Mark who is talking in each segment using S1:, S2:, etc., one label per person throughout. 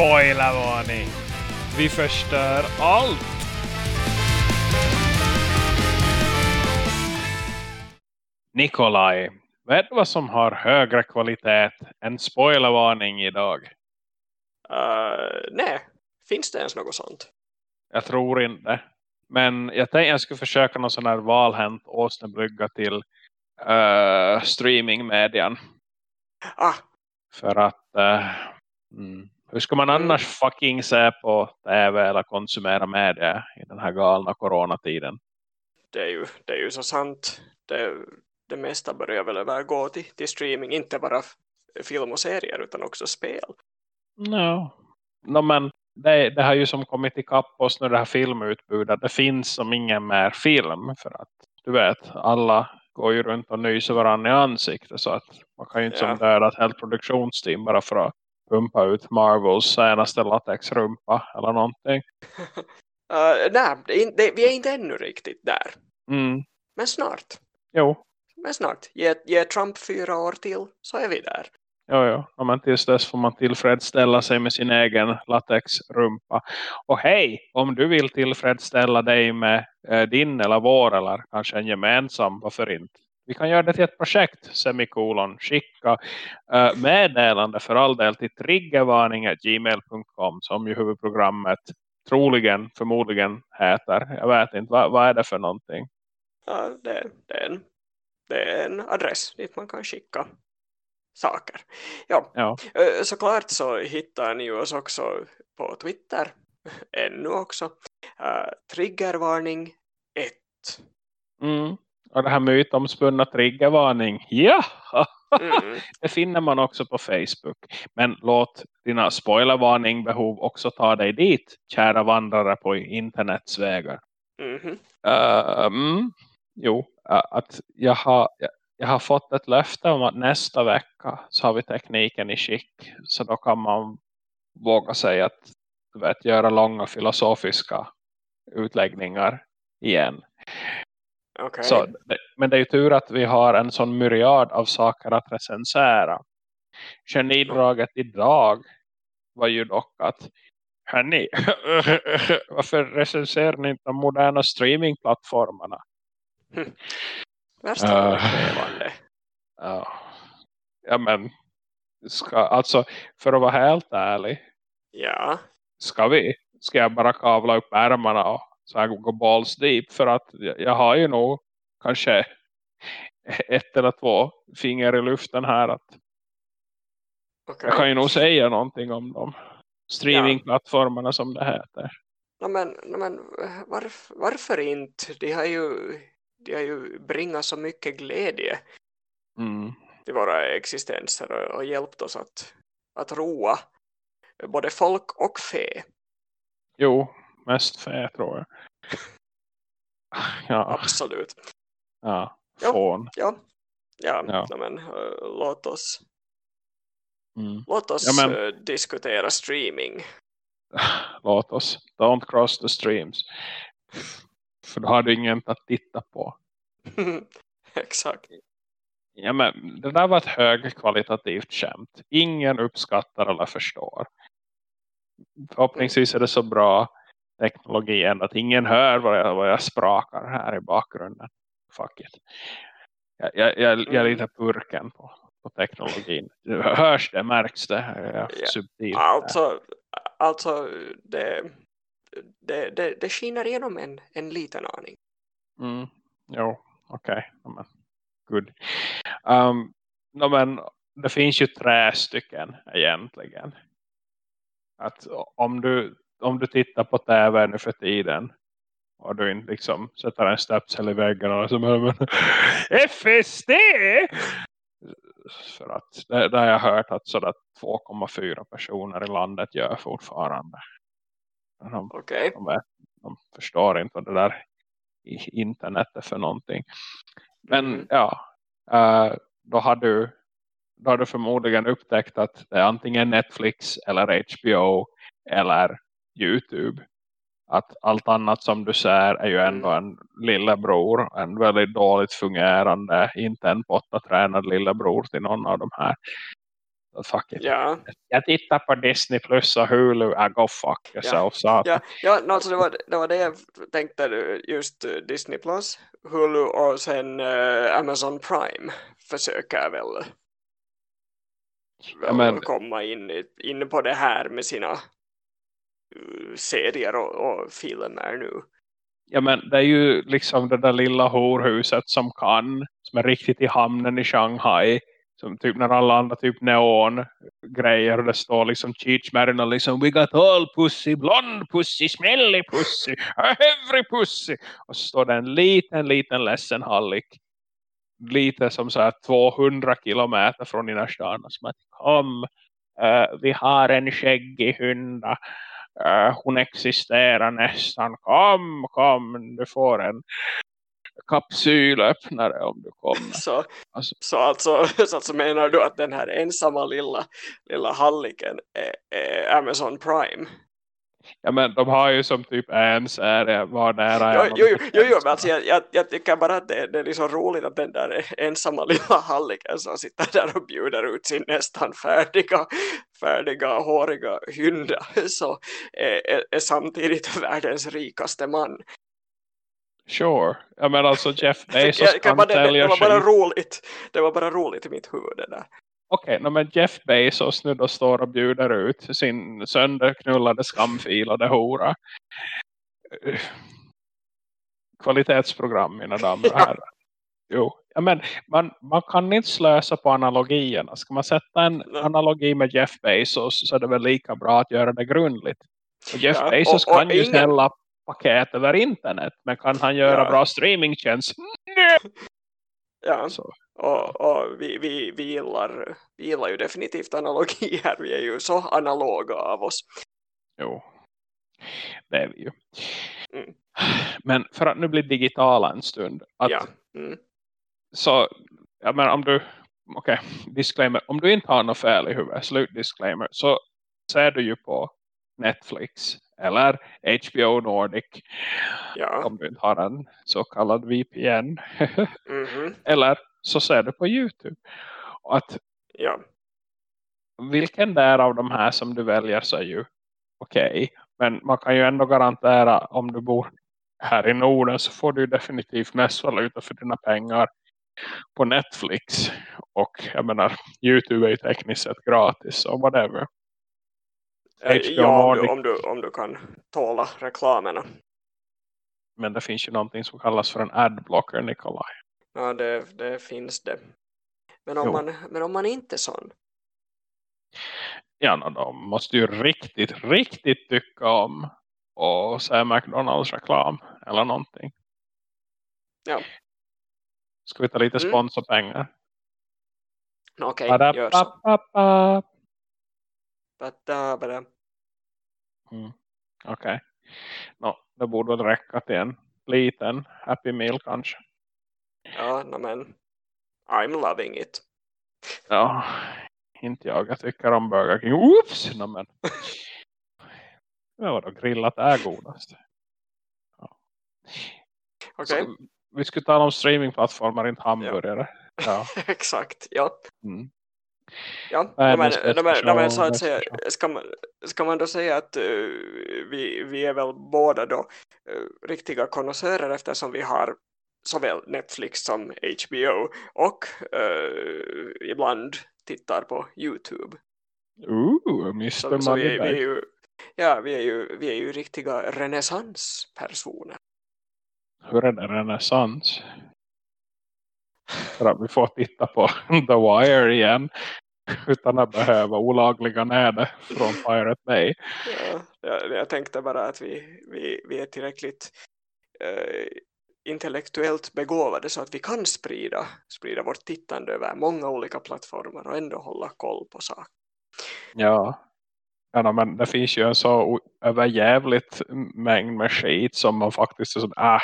S1: Spoilervarning! Vi förstör allt! Nikolaj, vet du vad som har högre kvalitet än spoilervarning idag?
S2: Uh, nej, finns det ens något sånt?
S1: Jag tror inte. Men jag tänkte jag skulle försöka någon sån här valhänt åsnebrygga till uh, streamingmedian.
S2: Ah.
S1: För att uh, mm, hur ska man mm. annars fucking se på tv eller konsumera media i den här galna coronatiden?
S2: Det är ju, det är ju så sant. Det, det mesta börjar väl övergå till, till streaming. Inte bara film och serier utan också spel.
S1: No. no men det, det har ju som kommit ikapp oss nu det här filmutbudet. Det finns som ingen mer film för att du vet, alla går ju runt och nyser varandra i ansiktet så att man kan ju inte ja. som döda ett helt produktionsteam bara för att pumpa ut Marvels senaste latexrumpa eller någonting.
S2: uh, nej, det, det, vi är inte ännu riktigt där.
S1: Mm.
S2: Men snart.
S1: Jo.
S2: Men snart. Ge, ge Trump fyra år till så är vi där.
S1: Ja, ja. ja men tills dess får man tillfredsställa sig med sin egen latexrumpa. Och hej, om du vill tillfredsställa dig med eh, din eller vår eller kanske en gemensam, varför inte? Vi kan göra det till ett projekt, semikolon, skicka uh, meddelande för all del till triggervarning.gmail.com som ju huvudprogrammet troligen, förmodligen heter. Jag vet inte, vad, vad är det för någonting?
S2: Ja, det, det, är en, det är en adress dit man kan skicka saker. Ja,
S1: ja.
S2: Eh, såklart så hittar ni oss också på Twitter ännu också. Uh, triggervarning 1.
S1: Mm. Och det här mytomspunna triggervarning. Ja! Mm. det finner man också på Facebook. Men låt dina spoilervarning behov också ta dig dit. Kära vandrare på internets vägar.
S2: Mm.
S1: Uh, mm, jo, att jag har, jag har fått ett löfte om att nästa vecka så har vi tekniken i skick. Så då kan man våga säga att du vet, göra långa filosofiska utläggningar igen.
S2: Okay.
S1: Så, men det är ju tur att vi har en sån myriad av saker att recensera. Genidraget idag var ju dock att Hörni, varför recenserar ni inte de moderna streamingplattformarna?
S2: Värsta uh,
S1: ja. ja men ska, alltså för att vara helt ärlig
S2: ja.
S1: ska vi ska jag bara kavla upp ärmarna och så här gå balls deep för att jag har ju nog kanske ett eller två finger i luften här att okay. jag kan ju nog säga någonting om de streamingplattformarna ja. som det heter.
S2: No, men, no, men varför, varför inte? De har ju, de har ju bringat så mycket glädje
S1: mm.
S2: till våra existenser och, och hjälpt oss att, att roa både folk och fe.
S1: Jo, mest fä tror jag.
S2: ja. Absolut.
S1: Ja, fån.
S2: Ja, ja. ja, ja. men uh, låt oss
S1: mm.
S2: låt oss ja, men... uh, diskutera streaming.
S1: Låt oss. Don't cross the streams. För då har du ingen att titta på.
S2: Exakt.
S1: Ja, men det där var ett högkvalitativt skämt. Ingen uppskattar eller förstår. Förhoppningsvis är det så bra teknologi än att ingen hör vad jag, vad jag sprakar här i bakgrunden. Fuck it. Jag, jag, jag, jag är lite purken på, på teknologin. Hörs det, märks det? Ja, subtilt.
S2: Alltså, alltså det, det, det, det skiner igenom en, en liten aning.
S1: Mm, jo, okej. Okay. Good. Um, no, men det finns ju tre stycken egentligen. Att om du om du tittar på tv nu för tiden och du inte liksom sätter en stöpsel i väggen och som men, FSD för att det, det har jag hört att sådär 2,4 personer i landet gör fortfarande
S2: de, okay.
S1: de, vet, de förstår inte vad det där internet är för någonting men mm. ja uh, då har du då har du förmodligen upptäckt att det är antingen Netflix eller HBO eller Youtube. Att allt annat som du ser är ju ändå mm. en lillebror. En väldigt dåligt fungerande, inte en tränad lillebror till någon av de här. It.
S2: Ja.
S1: Jag tittar på Disney plus och Hulu. I go fuck yourself. Ja.
S2: Ja, ja no, alltså det, var, det var det jag tänkte just uh, Disney Plus, Hulu och sen uh, Amazon Prime försöker väl, väl
S1: Ja, men-
S2: komma in, in på det här med sina serier och, och filmer nu.
S1: ja men det är ju liksom det där lilla horhuset som kan. Som är riktigt i hamnen i Shanghai. Som typ när alla andra typ neon grejer och det står liksom Cheech Marin och liksom We got all pussy, blond pussy, smelly pussy, every pussy. Och så står det en liten, liten ledsen hallick. Lite som så här 200 kilometer från innerstan. Som att kom, uh, vi har en skäggig hunda. Eh, hon existerar nästan. Kom, kom, du får en kapsylöppnare om du kommer.
S2: Så,
S1: Alltså-
S2: så, alltså, så alltså menar du att den här ensamma lilla, lilla halliken är, är Amazon Prime?
S1: Ja men de har ju som typ en serie var nära
S2: Jo, jo, jo, jo, men alltså jag, jag, jag tycker bara att det, det är liksom roligt att den där ensamma lilla halliken som sitter där och bjuder ut sin nästan färdiga, färdiga håriga hynda så är, är, samtidigt världens rikaste man.
S1: Sure. Ja men alltså Jeff Bezos
S2: Jag, kan
S1: kan
S2: det, det
S1: sälja
S2: var bara roligt. Det var bara roligt i mitt huvud det där.
S1: Okej, okay, men Jeff Bezos nu då står och bjuder ut sin sönderknullade skamfilade hora. Kvalitetsprogram mina damer och herrar. Jo, ja, men man, man kan inte slösa på analogierna. Ska man sätta en analogi med Jeff Bezos så är det väl lika bra att göra det grundligt. Och Jeff
S2: Ja,
S1: Bezos
S2: och- och
S1: kan ju
S2: ingen-
S1: sälja paket över internet. Men kan han göra
S2: Ja.
S1: bra streamingtjänst? Nej!
S2: Ja.
S1: Så,
S2: Och, och vi, vi, vi, gillar, vi gillar ju definitivt analogier. Vi är ju så analoga av oss.
S1: jo. Det är vi ju.
S2: Mm.
S1: Men för att nu bli digitala en stund. Att,
S2: Ja. Mm.
S1: Så, ja men om du, okej, disclaimer. Om du inte har något fel i huvudet, slut disclaimer. Så ser du ju på Netflix eller HBO Nordic.
S2: Ja.
S1: Om du inte har en så kallad VPN.
S2: Mhm.
S1: eller så ser du på YouTube. Och att
S2: Ja.
S1: vilken där av de här som du väljer så är ju okej. Men man kan ju ändå garantera om du bor här i Norden så får du definitivt mest valuta för dina pengar på Netflix. Och jag menar, YouTube är ju tekniskt sett gratis så whatever.
S2: Eh, ja, om du, om, du, om du kan tåla reklamerna.
S1: Men det finns ju någonting som kallas för en adblocker, Nikolaj.
S2: Ja, det, det finns det. Men om,
S1: Jo.
S2: man, men om man inte är sån.
S1: Ja, no, de måste ju riktigt, riktigt tycka om och se McDonalds reklam eller någonting.
S2: Ja.
S1: Ska vi ta lite
S2: Mm.
S1: sponsorpengar?
S2: Okej, gör så. Bada.
S1: Mm. Okej. Nå, det borde väl räcka till en liten Happy Meal kanske.
S2: Ja, no, men I'm loving it.
S1: Ja, inte jag. Jag tycker om Burger King. Oops! No, men. Ja, vadå, grillat är godast.
S2: Okej,
S1: Så, vi skulle tala om streamingplattformar, inte hamburgare. Ja.
S2: exakt. Ja,
S1: Mm.
S2: Ja.
S1: Världens
S2: men, men, men
S1: show,
S2: så att säga, ska man, ska man då säga att eh, vi, vi är väl båda då eh, riktiga konnässörer eftersom vi har såväl Netflix som HBO och eh, ibland tittar på YouTube.
S1: Ooh, Mr.
S2: Så, så vi, är, vi, är ju, ja, vi, är ju, vi är ju riktiga renässanspersoner.
S1: Hur är det renässans? För att vi får titta på The Wire igen. Utan att behöva olagliga näder från Pirate Bay.
S2: Ja, jag, jag tänkte bara att vi, vi, vi är tillräckligt eh, intellektuellt begåvade så att vi kan sprida, sprida vårt tittande över många olika plattformar och ändå hålla koll på saker.
S1: Ja. Ja men det finns ju en så överjävligt mängd med skit som man faktiskt är sån, ah,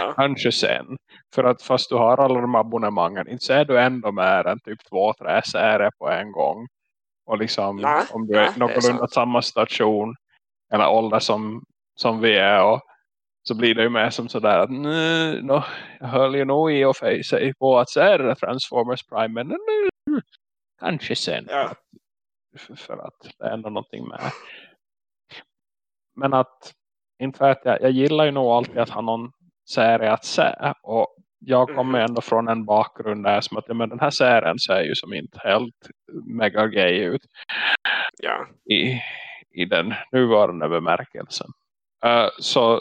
S2: Ja,
S1: kanske sen. För att fast du har alla de abonnemangen, inte ser du ändå mer än typ två, tre serier på en gång. Och liksom,
S2: Nej,
S1: om du är
S2: är
S1: någorlunda samma station eller ålder som, som vi är och så blir det ju mer som sådär att "Nej, no, jag höll ju nog i och för sig på att se Transformers Prime men nej, kanske sen.
S2: ja,
S1: för att det är ändå någonting med. Men att, inte vet jag, jag gillar ju nog alltid att ha någon serie att se. Och jag kommer
S2: Mhm.
S1: ändå från en bakgrund där som att ja, men den här serien ser ju som inte helt mega gay ut
S2: Ja.
S1: i, i den nuvarande bemärkelsen. Eh, så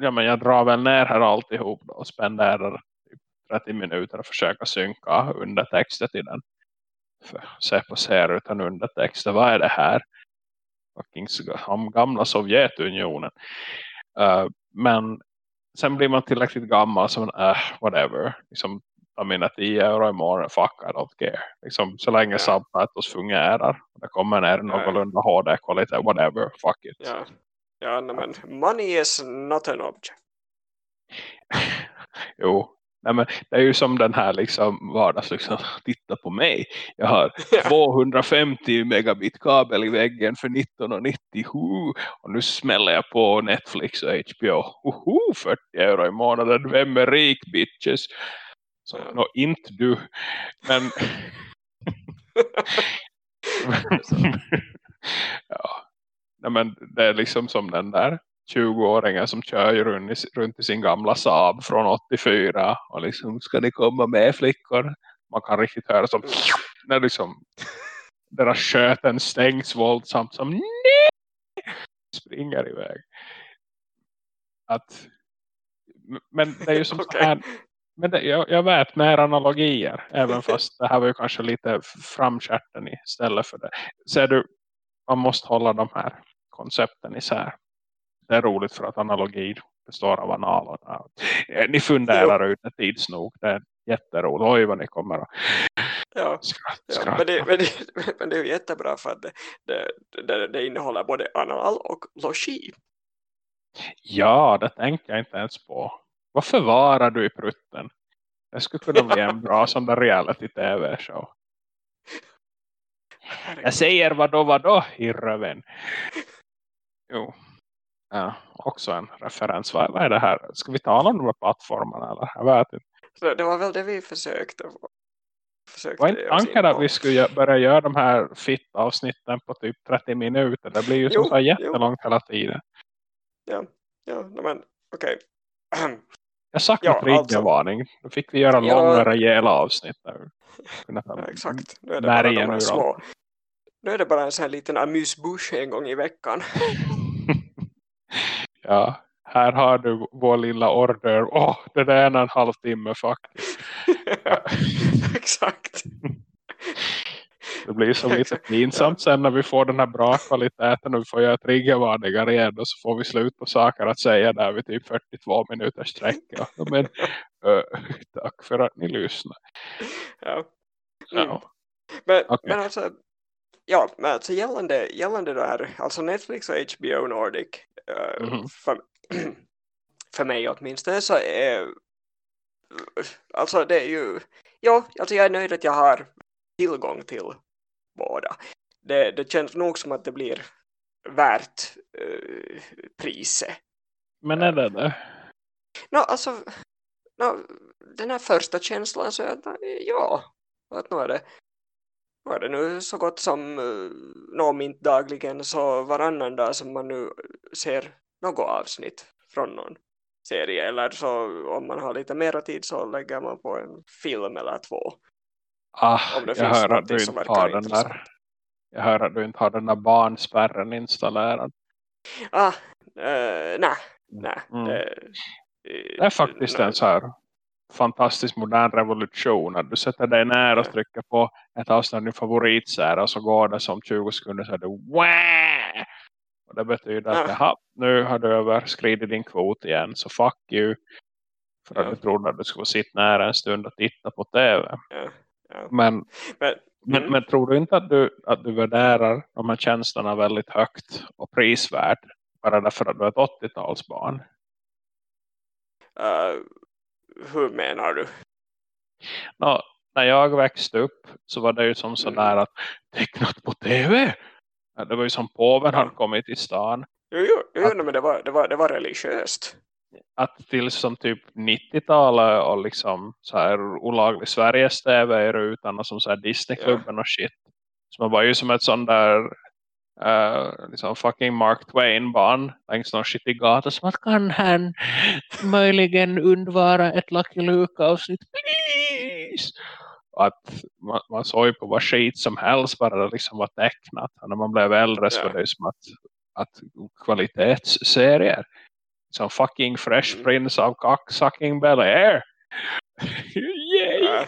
S1: ja, men jag drar väl ner här alltihop då och spenderar typ 30 minuter och försöka synka undertexter till den. För se på ser utan undertexter. Vad är det här? Gamla Sovjetunionen. Eh, men sen blir man tillräckligt gammal som äh, whatever. Liksom, jag menar 10 euro i månaden, fuck I don't care. Liksom, så länge
S2: Ja.
S1: subtitles fungerar. Det kommer ner någorlunda HD-kvalitet, whatever, fuck it.
S2: Ja. Ja, nej, men money is not an object.
S1: jo, Nej, men det är ju som den här liksom vardags liksom, titta på mig. Jag har
S2: Ja.
S1: 250 megabit kabel i väggen för 1990. Hu. Och nu smäller jag på Netflix och HBO. Hoho, 40 euro i månaden. Vem är rik bitches? Så,
S2: Ja.
S1: nå, inte du. Men ja. Nej, men det är liksom som den där 20-åringen som kör ju runt i, runt i sin gamla Saab från 84 och liksom ska ni komma med flickor? Man kan riktigt höra som när liksom deras sköten stängs våldsamt som nej! springer iväg. Att men det är ju som så här men det, jag, jag vet mer analogier även fast det här var ju kanske lite framkärten istället för det. Ser du man måste hålla de här koncepten isär det är roligt för att analogi består av analer. Ja. Eh, Ni funderar ut det tids nog. Det är jätteroligt. Oj vad ni kommer att
S2: Ja.
S1: skratta.
S2: Ja,
S1: skratta.
S2: men, det, men, det, men det är jättebra för att det, det, det, det innehåller både anal och logi.
S1: Ja, det tänker jag inte ens på. Vad förvarar du i prutten? Det skulle kunna bli en bra sån där reality-tv-show. Jag säger vadå vadå i röven. Jo. Ja, också en referens. Vad, vad är det här? Ska vi tala om de här plattformarna eller? Jag vet inte.
S2: Så det var väl det vi försökte. försökte
S1: Var inte tanken att vi skulle börja göra de här fitt-avsnitten på typ 30 minuter? Det blir ju
S2: Jo,
S1: så här
S2: jo.
S1: jättelångt hela tiden.
S2: Ja, ja men okej.
S1: Jag saknar
S2: Ja,
S1: ja,
S2: alltså.
S1: triggervarning. Då fick vi göra
S2: Ja.
S1: långa rejäla avsnitt. Där.
S2: Ja, exakt. Nu är det bara de små. Nu är det bara en sån här liten amuse-bush en gång i veckan.
S1: ja, här har du vår lilla order. Åh, det där är en och en halv timme faktiskt.
S2: exakt.
S1: Det blir så lite pinsamt sen när vi får den här bra kvaliteten och vi får göra triggervarningar igen och så får vi slut på saker att säga där vid typ 42 minuters sträcka. Men ö, tack för att ni lyssnar.
S2: Ja. Mm.
S1: Ja.
S2: Men,
S1: Okej.
S2: men alltså, ja, men alltså gällande, gällande det här, alltså Netflix och HBO Nordic, eh,
S1: Mhm.
S2: för, för mig åtminstone så är, alltså det är ju, ja, alltså jag är nöjd att jag har tillgång till båda. Det, det känns nog som att det blir värt eh, priset.
S1: Men är det det?
S2: No, alltså, no, den här första känslan så att ja, att nu är det, är det nu så gott som uh, om inte dagligen så varannan dag som man nu ser något avsnitt från någon serie eller så om man har lite mera tid så lägger man på en film eller två.
S1: Ah,
S2: Om det
S1: jag
S2: finns
S1: hör att du inte har den där. Jag hör att du inte har den där barnspärren installerad.
S2: Ah, uh, nej, nej.
S1: Mm.
S2: Det,
S1: Det är faktiskt en så här fantastisk modern revolution. Att du sätter dig ner och trycker på ett avsnitt av din favoritserie och så går det som 20 sekunder så är det Wah! Och det betyder att
S2: Ja.
S1: jaha, nu har du överskridit din kvot igen. Så fuck you. För att
S2: Ja.
S1: du trodde att du skulle sitta nära en stund och titta på tv.
S2: Ja, ja.
S1: Men,
S2: Men,
S1: men,
S2: mm.
S1: men tror du inte att du, att du värderar de här tjänsterna väldigt högt och prisvärt? Bara därför att du är ett 80-talsbarn.
S2: Uh, hur menar du?
S1: Nå, när jag växte upp så var det ju som sådär
S2: Mm.
S1: att tecknat på tv. Ja, Det var ju som påven
S2: Ja.
S1: hade kommit till stan.
S2: Jo, jo, jo
S1: Att-
S2: men det var, det, var, det var religiöst.
S1: Att till som typ 90-talet och liksom så här olaglig Sveriges tv i rutan och som så här Disneyklubben och shit. Så man var ju som ett sånt där uh, liksom fucking Mark Twain-barn längs någon skitig gata. Som att kan han möjligen undvara ett Lucky Luke-avsnitt? Please! att man, man såg ju på vad skit som helst bara det liksom var tecknat. Och när man blev äldre så var det som att, att kvalitetsserier som fucking Fresh mm. Prince av Cocksucking Bel Air. Yay! Ja.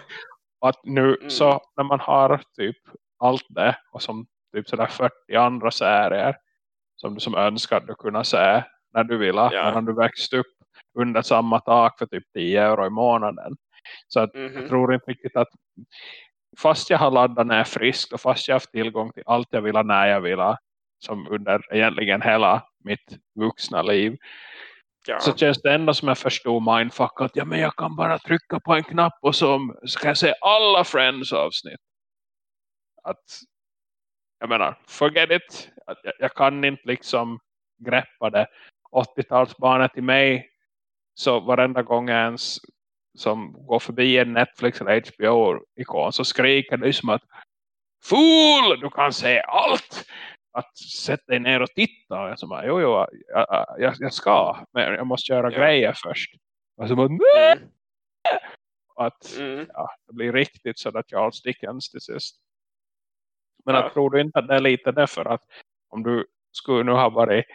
S1: Att nu mm. så när man har typ allt det och som typ sådär 40 andra serier som du som önskar du kunna se när du vill ja. när du växt upp under samma tak för typ 10 euro i månaden så att mm -hmm. jag tror inte riktigt att fast jag har laddat ner friskt och fast jag har haft tillgång till allt jag vill när jag vill som under egentligen hela mitt vuxna liv ja. så känns det ändå som jag förstår mindfuck att ja, men jag kan bara trycka på en knapp och så ska jag se alla Friends avsnitt att jag menar, forget it jag, jag kan inte liksom greppa det 80-talsbarnet i mig så varenda gång jag ens som går förbi en Netflix eller HBO-ikon så skriker det som att Fool! Du kan se allt! Att sätta dig ner och titta. Och jag som bara, jo, jo, jag, jag, jag ska. Men jag måste göra ja. grejer först. Och så bara, nej! Mm. Att mm. ja, det blir riktigt så att Charles Dickens till sist. Men ja. jag tror du inte att det är lite därför att om du skulle nu ha varit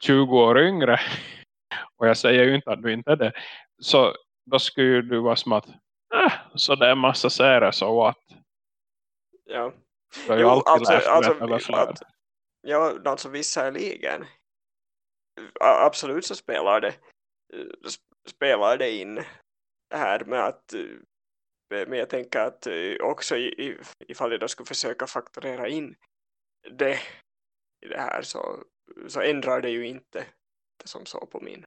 S1: 20 år yngre och jag säger ju inte att du inte är det så då skulle du vara som att äh, så det är massa serier så att
S2: ja
S1: du har ju alltid alltså, läst alltså, överflöd.
S2: ja, alltså visserligen absolut så spelar det spelar det in här med att Eh, men jag tänker att eh, också ifall jag då skulle försöka fakturera in det i det här så, så ändrar det ju inte det som så på min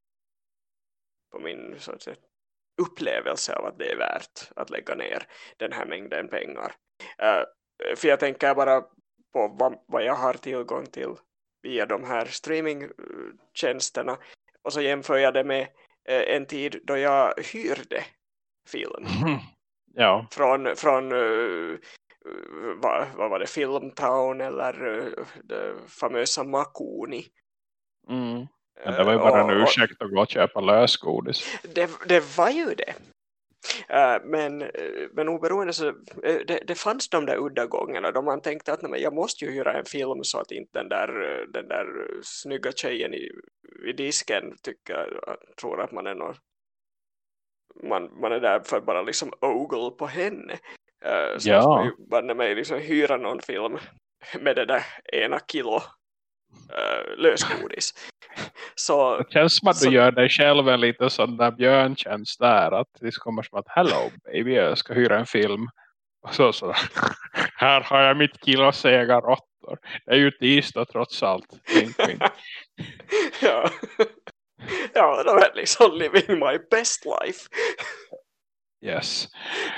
S2: på min så att säga, upplevelse av att det är värt att lägga ner den här mängden pengar. Uh, för jag tänker bara på vad, vad, jag har tillgång till via de här streamingtjänsterna och så jämför jag det med uh, en tid då jag hyrde film. Mm.
S1: Ja.
S2: Från, från uh, vad, vad, var det, Filmtown eller uh, det famösa Makuni.
S1: Mm. Men det var ju bara en ursäkt att gå och köpa lösgodis.
S2: Det, det var ju det. Men, men oberoende så det, det fanns de där udda gångerna då man tänkte att nej, jag måste ju hyra en film så att inte den där, den där snygga tjejen i, i disken tycker, tror att man är någon, man, man är där för att bara liksom ogle på henne. Uh, så ja. man ju bara mig liksom hyra någon film med det där ena kilo uh, lösgodis. Så,
S1: det känns som att så, du gör dig själv en liten sån där björntjänst där. Att det kommer som att, hello baby, jag ska hyra en film. Och så sådär, här har jag mitt kilo sega råttor. Det är ju tisdag trots allt.
S2: ja. Ja, de är liksom living my best life.
S1: Yes.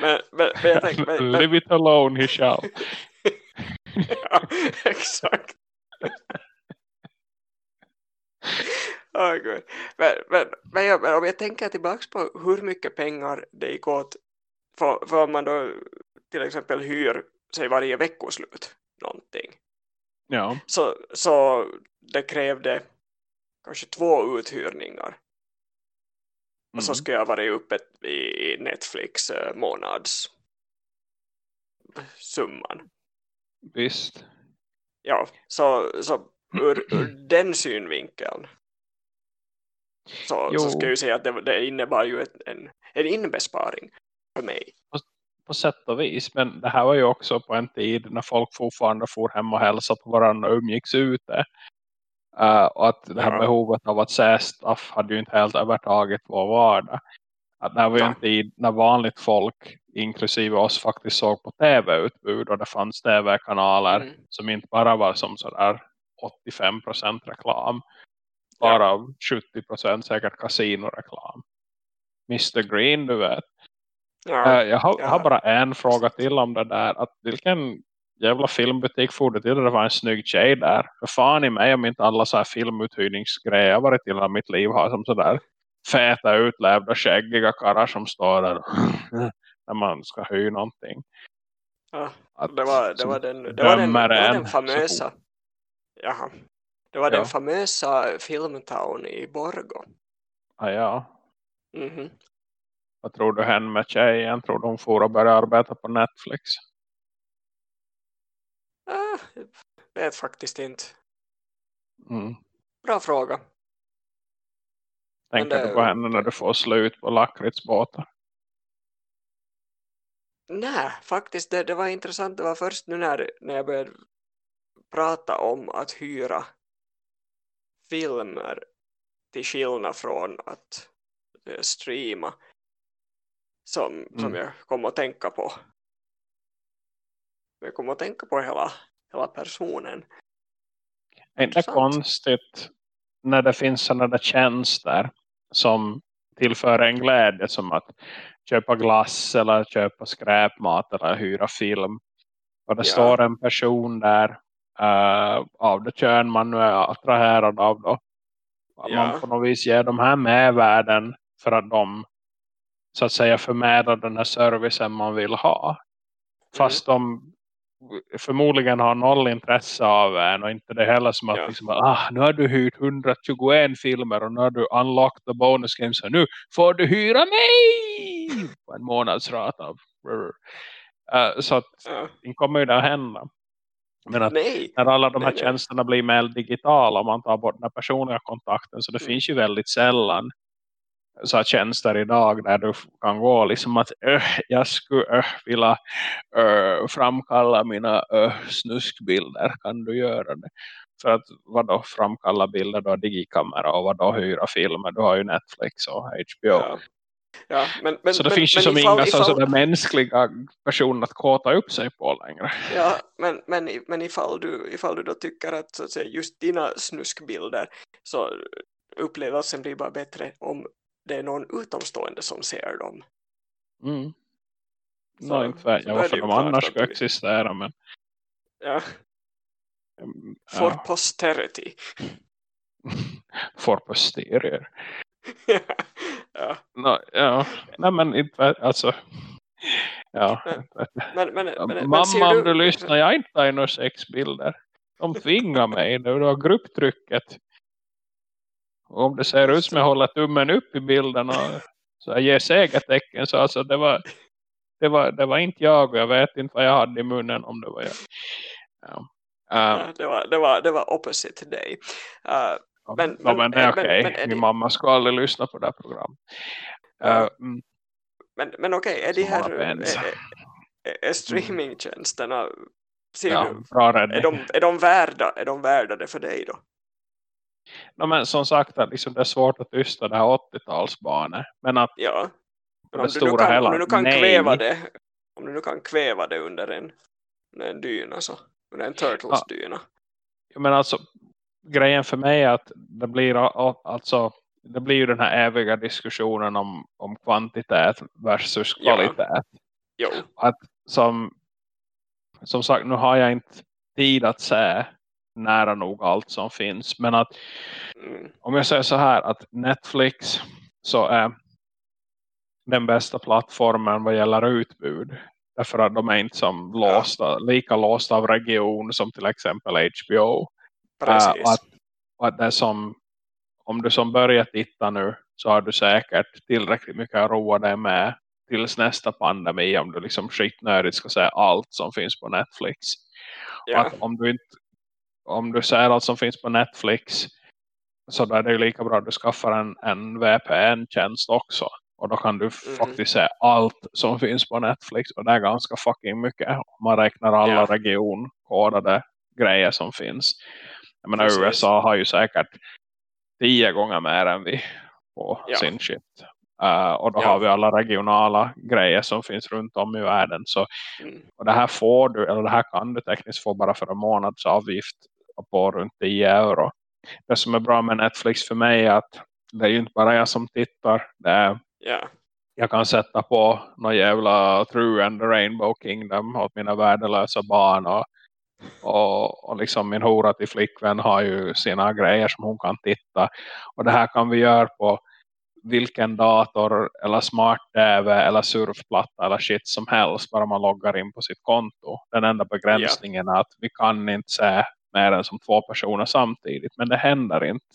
S2: Men, men, men jag tänkte... Men,
S1: Live it alone, he shall.
S2: ja, exakt oh, God. Men, men, men, jag, men om jag tänker tillbaka på hur mycket pengar det gick åt för, för om man då till exempel hyr sig varje veckoslut någonting.
S1: Ja.
S2: Så, så det krävde kanske två uthyrningar. Mm. Och så mm. skulle jag vara uppe i Netflix eh, månads summan.
S1: Visst.
S2: Ja, så, så ur, ur den synvinkeln så, så ska jag säga att det, det innebar ju ett, en, en inbesparing för mig.
S1: På, på sätt och vis, men det här var ju också på en tid när folk fortfarande får hem och hälsa på varandra och umgicks ute. Uh, och att det här behovet av att se stuff hade ju inte helt övertaget vår vardag. Att ju ja. en tid när vanligt folk, inklusive oss, faktiskt såg på tv-utbud och det fanns tv-kanaler mm. som inte bara var som sådär 85% reklam. Varav ja. 70% säkert kasinoreklam. Mr. Green, du vet. Ja, uh, jag har, ja. har, bara en fråga till om det där. Att vilken jävla filmbutik får du till det var en snygg tjej där? För fan i mig om inte alla så här filmuthyrningsgrejer jag varit till mitt liv har som sådär feta utlevda skäggiga karrar som står där när man ska hyra någonting.
S2: Ja. Det var, det var den, det var den, det var den famösa jaha, det var ja. den famösa filmtown i Borgo.
S1: Ah, ja.
S2: Mm -hmm.
S1: Vad tror du hände med tjejen? Tror du hon får att börja arbeta på Netflix?
S2: Äh, jag vet faktiskt inte.
S1: Mm.
S2: Bra fråga.
S1: Tänker det, du på henne när du får slut på lakritsbåtar?
S2: Nej, faktiskt det, det var intressant. Det var först nu när, när jag började prata om att hyra filmer till skillnad från att streama som, mm. som jag kom att tänka på. Jag kom att tänka på hela, hela personen.
S1: Är inte konstigt när det finns sådana tjänster som tillför en glädje som att köpa glass eller köpa skräpmat eller hyra film. Och det ja. står en person där uh, av det kön man nu är attraherad av då. Ja. Man på något vis ger de här med världen för att de så att säga förmedlar den här servicen man vill ha. Fast mm. de förmodligen har noll intresse av en och inte det heller som att ja. liksom, ah, nu har du hyrt 121 filmer och nu har du unlocked the bonus games så nu får du hyra mig på en månadsrat av uh, så att ja. det kommer ju det att hända men att
S2: nej.
S1: när alla de här
S2: nej,
S1: tjänsterna blir mer digitala och man tar bort den personliga kontakten så det mm. finns ju väldigt sällan så här tjänster idag där du kan gå liksom att äh, jag skulle äh, vilja äh, framkalla mina äh, snuskbilder. Kan du göra det? För att vad då framkalla bilder du har digikamera och vad då? Hyra filmer. Du har ju Netflix och HBO
S2: ja. Ja, men, men,
S1: så det
S2: men,
S1: finns ju som ifall, inga ifall, sådär mänskliga personer att kåta upp sig på längre.
S2: Ja, men, men, men ifall, du, ifall du då tycker att, så att säga, just dina snuskbilder så upplevelsen blir bara bättre om det är någon utomstående som ser dem.
S1: Mm. Så, Nej, inte vet jag varför de annars ska existera, men...
S2: Ja. Um, For ja. posterity.
S1: For posterior.
S2: ja.
S1: No, ja. Nej, men inte alltså... Ja.
S2: Men, men, men,
S1: Mamma, om du, du lyssnar, jag inte har några sexbilder. De tvingar mig. Det var grupptrycket. Och om det ser ut som jag håller tummen upp i bilden och så jag ger segertecken så alltså det var, det var, det var inte jag och jag vet inte vad jag hade i munnen om det var jag. Ja.
S2: Uh, det, var, det, var, det var opposite day. Uh,
S1: men, ja, men, det är okej. Okay. Min mamma ska aldrig lyssna på det här programmet. Uh.
S2: Men, men okej, okay, är de här är, är streamingtjänsterna ser ja, du, är, de, är, de värda, är de värda det för dig då?
S1: No, men som sagt, liksom, det är svårt att tysta det här 80-talsbarnet. Men att
S2: ja. Men om, du kan, hela, om du nu kan kväva det om du nu kan kväva det under en, under en dyna så, under en Turtles-dyna.
S1: Ja, men alltså, grejen för mig är att det blir alltså det blir ju den här eviga diskussionen om, om kvantitet versus kvalitet.
S2: Ja.
S1: Att som, som sagt, nu har jag inte tid att se nära nog allt som finns. Men att mm. om jag säger så här att Netflix så är den bästa plattformen vad gäller utbud. Därför att de är inte som låsta, lika låsta av region som till exempel HBO.
S2: Precis. Uh,
S1: att, att det som, om du som börjar titta nu så har du säkert tillräckligt mycket att roa dig med tills nästa pandemi om du liksom skitnödigt ska säga allt som finns på Netflix. Ja. Att om du inte om du ser allt som finns på Netflix så då är det ju lika bra att du skaffar en, en VPN-tjänst också. Och då kan du mm. faktiskt se allt som finns på Netflix. Och det är ganska fucking mycket. Om man räknar alla yeah. regionkodade grejer som finns. Jag menar Precis. USA har ju säkert tio gånger mer än vi på ja. sin shit. Uh, och då ja. har vi alla regionala grejer som finns runt om i världen. Så, mm. och det här får du, eller det här kan du tekniskt få bara för en månads avgift på runt 10 euro. Det som är bra med Netflix för mig är att det är ju inte bara jag som tittar. Det är,
S2: yeah.
S1: Jag kan sätta på någon jävla True and the Rainbow Kingdom åt mina värdelösa barn. Och, och, och liksom min hora till flickvän har ju sina grejer som hon kan titta. Och det här kan vi göra på vilken dator eller smart-tv eller surfplatta eller shit som helst bara man loggar in på sitt konto. Den enda begränsningen yeah. är att vi kan inte se mer än som två personer samtidigt. Men det händer inte.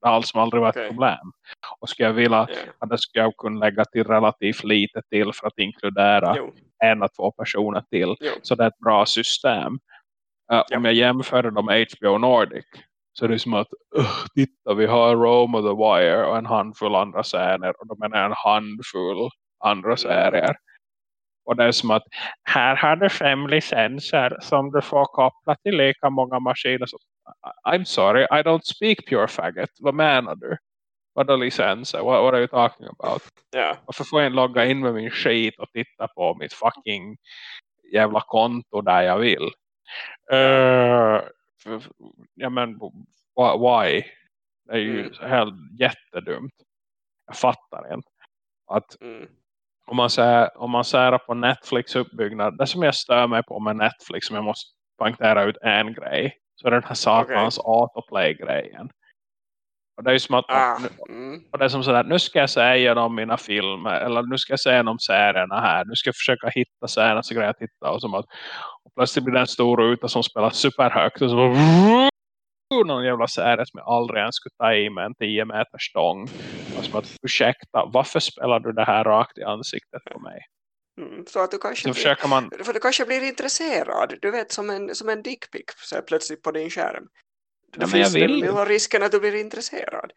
S1: Det har alltså aldrig varit okay. problem. Och skulle jag vilja yeah. att det skulle jag kunna lägga till relativt lite till för att inkludera jo. en eller två personer till. Jo. Så det är ett bra system. Uh, ja. Om jag jämför dem med HBO Nordic så det är som att, uh, titta vi har Rome of the Wire och en handfull andra serier. Och de är en handfull andra serier. Och det är som att här har du fem licenser som du får koppla till lika många maskiner. Så, I'm sorry, I don't speak pure faggot. Vad menar du? Vadå licenser? What, what are you talking about?
S2: Yeah.
S1: Varför får jag logga in med min skit och titta på mitt fucking jävla konto där jag vill? Uh, ja men why? Det är ju mm. helt jättedumt. Jag fattar inte. Att mm. Om man ser, om man ser på Netflix uppbyggnad, det som jag stör mig på med Netflix som jag måste poängtera ut en grej. Så är den här satans okay. autoplay-grejen. Och det är ju som att ah, mm. och det är som sådär, nu ska jag säga igenom mina filmer eller nu ska jag säga om serierna här. Nu ska jag försöka hitta serierna så grejer att hitta och som att och plötsligt blir det en stor ruta som spelar superhögt och så bara, någon jävla serie som jag aldrig ens skulle ta i med en 10 meter stång. Och som att, ursäkta, varför spelar du det här rakt i ansiktet på mig?
S2: Mm, så att du kanske, blir, man... för du kanske blir intresserad. Du vet som en, som en dickpic plötsligt på din skärm. Det ja, finns den lilla risken att du blir intresserad.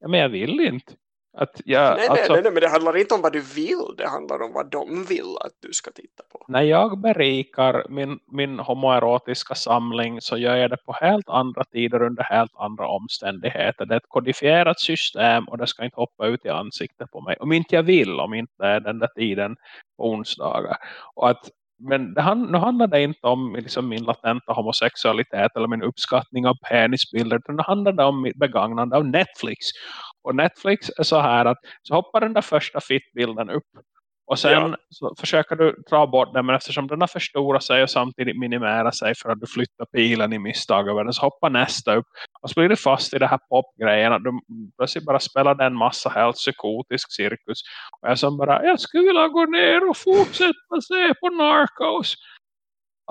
S1: Ja, men jag vill inte. Att jag,
S2: nej, alltså, nej, nej, men det handlar inte om vad du vill. Det handlar om vad de vill att du ska titta på.
S1: När jag berikar min, min homoerotiska samling så gör jag det på helt andra tider under helt andra omständigheter. Det är ett kodifierat system och det ska inte hoppa ut i ansiktet på mig. Om inte jag vill, om inte det är den där tiden på onsdagar. Och att men det, nu handlar det inte om liksom, min latenta homosexualitet eller min uppskattning av penisbilder utan det handlar om mitt begagnande av Netflix. Och Netflix är så här att så hoppar den där första fitbilden upp och sen ja. så försöker du dra bort den men eftersom den har förstorat sig och samtidigt minimera sig för att du flyttar pilen i misstag över den så hoppar nästa upp. Och så blir du fast i det här popgrejen att du plötsligt bara spelar den massa helt psykotisk cirkus. Och jag som bara, jag skulle vilja gå ner och fortsätta se på Narcos.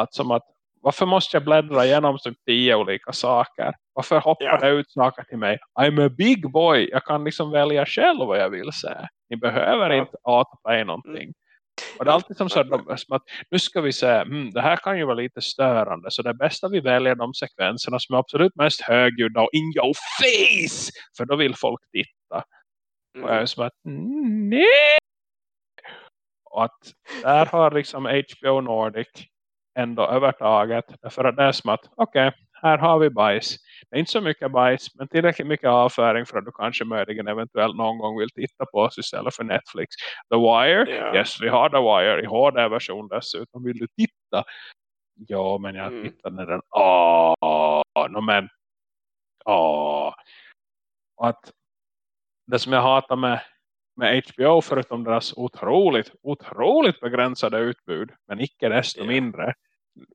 S1: Att som att, varför måste jag bläddra igenom typ tio olika saker? Varför hoppar yeah. det ut saker till mig? I'm a big boy. Jag kan liksom välja själv vad jag vill se. Ni behöver ja. inte autoplay någonting. Mm. Och det är alltid som så att, som att nu ska vi se, mm, det här kan ju vara lite störande. Så det är bäst att vi väljer de sekvenserna som är absolut mest högljudda och in your face. För då vill folk titta. Mm. Och jag är som att, nej. Och att där har liksom HBO Nordic ändå övertaget. Därför att det är som att, okej, okay, här har vi bajs. Det är inte så mycket bajs men tillräckligt mycket avföring för att du kanske möjligen eventuellt någon gång vill titta på oss istället för Netflix. The Wire, yeah. yes vi har The Wire i HD-version dessutom. Vill du titta? Ja men jag mm. tittar när den, åh, no, men åh. Och att det som jag hatar med med HBO förutom deras otroligt, otroligt begränsade utbud men icke desto yeah. mindre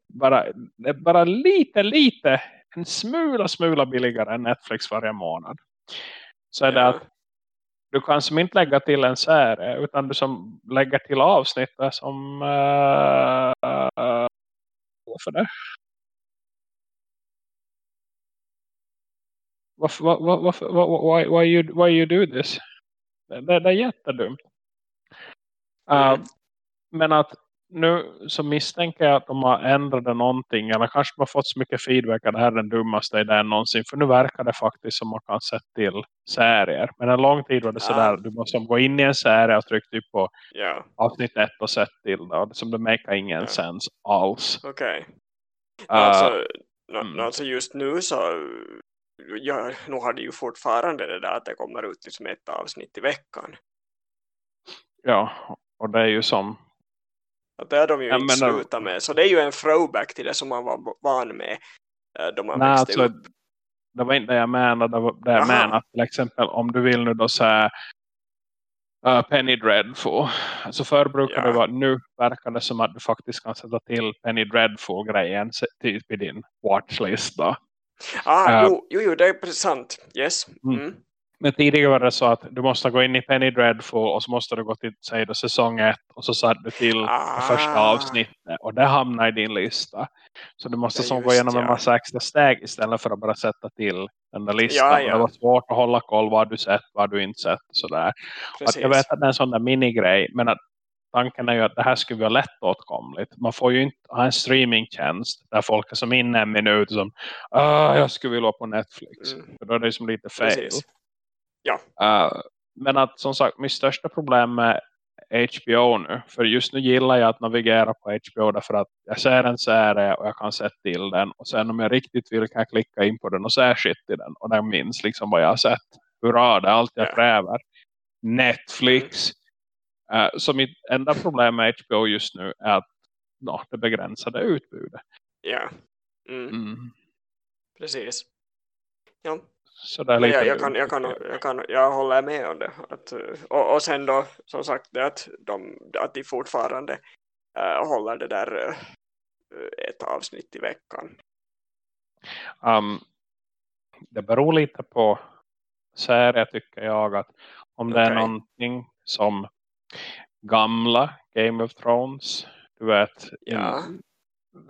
S1: bara, bara lite, lite en smula, smula billigare än Netflix varje månad. Så är det att du kan som inte lägga till en serie utan du som lägger till avsnittet som uh, uh, varför det? Varför, var, varför, why, why, you, why you do this? Det, det, det är jättedumt. Uh, mm. Men att nu så misstänker jag att de har ändrat någonting eller kanske de har fått så mycket feedback att det här är den dummaste idén någonsin för nu verkar det faktiskt som man kan sätta till serier men en lång tid var det sådär du måste gå in i en serie och trycka typ på
S2: yeah.
S1: avsnitt ett och sätta till det och som det makar ingen yeah. sens alls
S2: okej okay. uh, alltså, mm. alltså just nu så ja, nu har det ju fortfarande det där att det kommer ut liksom ett avsnitt i veckan
S1: ja och det är ju som
S2: det har de ju inte menar, slutat med. Så det är ju en throwback till det som man var van med eh, då man nej, växte alltså, upp.
S1: Det var inte det jag menade. Det, var det jag menade till exempel om du vill nu då säga uh, Penny Dreadful. Alltså förr brukar ja. det vara, nu verkar det som att du faktiskt kan sätta till Penny Dreadful-grejen typ i din watchlist då.
S2: Ah, uh, jo, jo, det är sant. Yes. Mm. Mm.
S1: Men tidigare var det så att du måste gå in i Penny Dreadful och så måste du gå till säg då, säsong 1 och så satt du till ah. första avsnittet och det hamnar i din lista. Så du måste som gå igenom ja. en massa extra steg istället för att bara sätta till den där listan. Ja, ja. Det var svårt att hålla koll vad du sett, vad du inte sett. Sådär. Att jag vet att det är en sån där minigrej men att tanken är ju att det här skulle vara lättåtkomligt. Man får ju inte ha en streamingtjänst där folk är som inne en minut som ah, jag skulle vilja på Netflix. Mm. För då är det som lite fel. Precis.
S2: Ja.
S1: Uh, men att som sagt, mitt största problem med HBO nu. För just nu gillar jag att navigera på HBO därför att jag ser en serie och jag kan sätta till den. Och sen om jag riktigt vill kan jag klicka in på den och se shit i den. Och den minns liksom vad jag har sett. Hurra, det är allt jag ja. kräver. Netflix. Uh, så mitt enda problem med HBO just nu är att no, det begränsade utbudet.
S2: Ja. Mm. Mm. Precis. Ja,
S1: så där lite
S2: jag, jag, kan, jag, kan, jag, kan, jag håller med om det. Att, och, och sen då, som sagt, det att, de, att de fortfarande äh, håller det där äh, ett avsnitt i veckan.
S1: Um, det beror lite på serier tycker jag. att Om det okay. är någonting som gamla Game of Thrones, du vet,
S2: ja.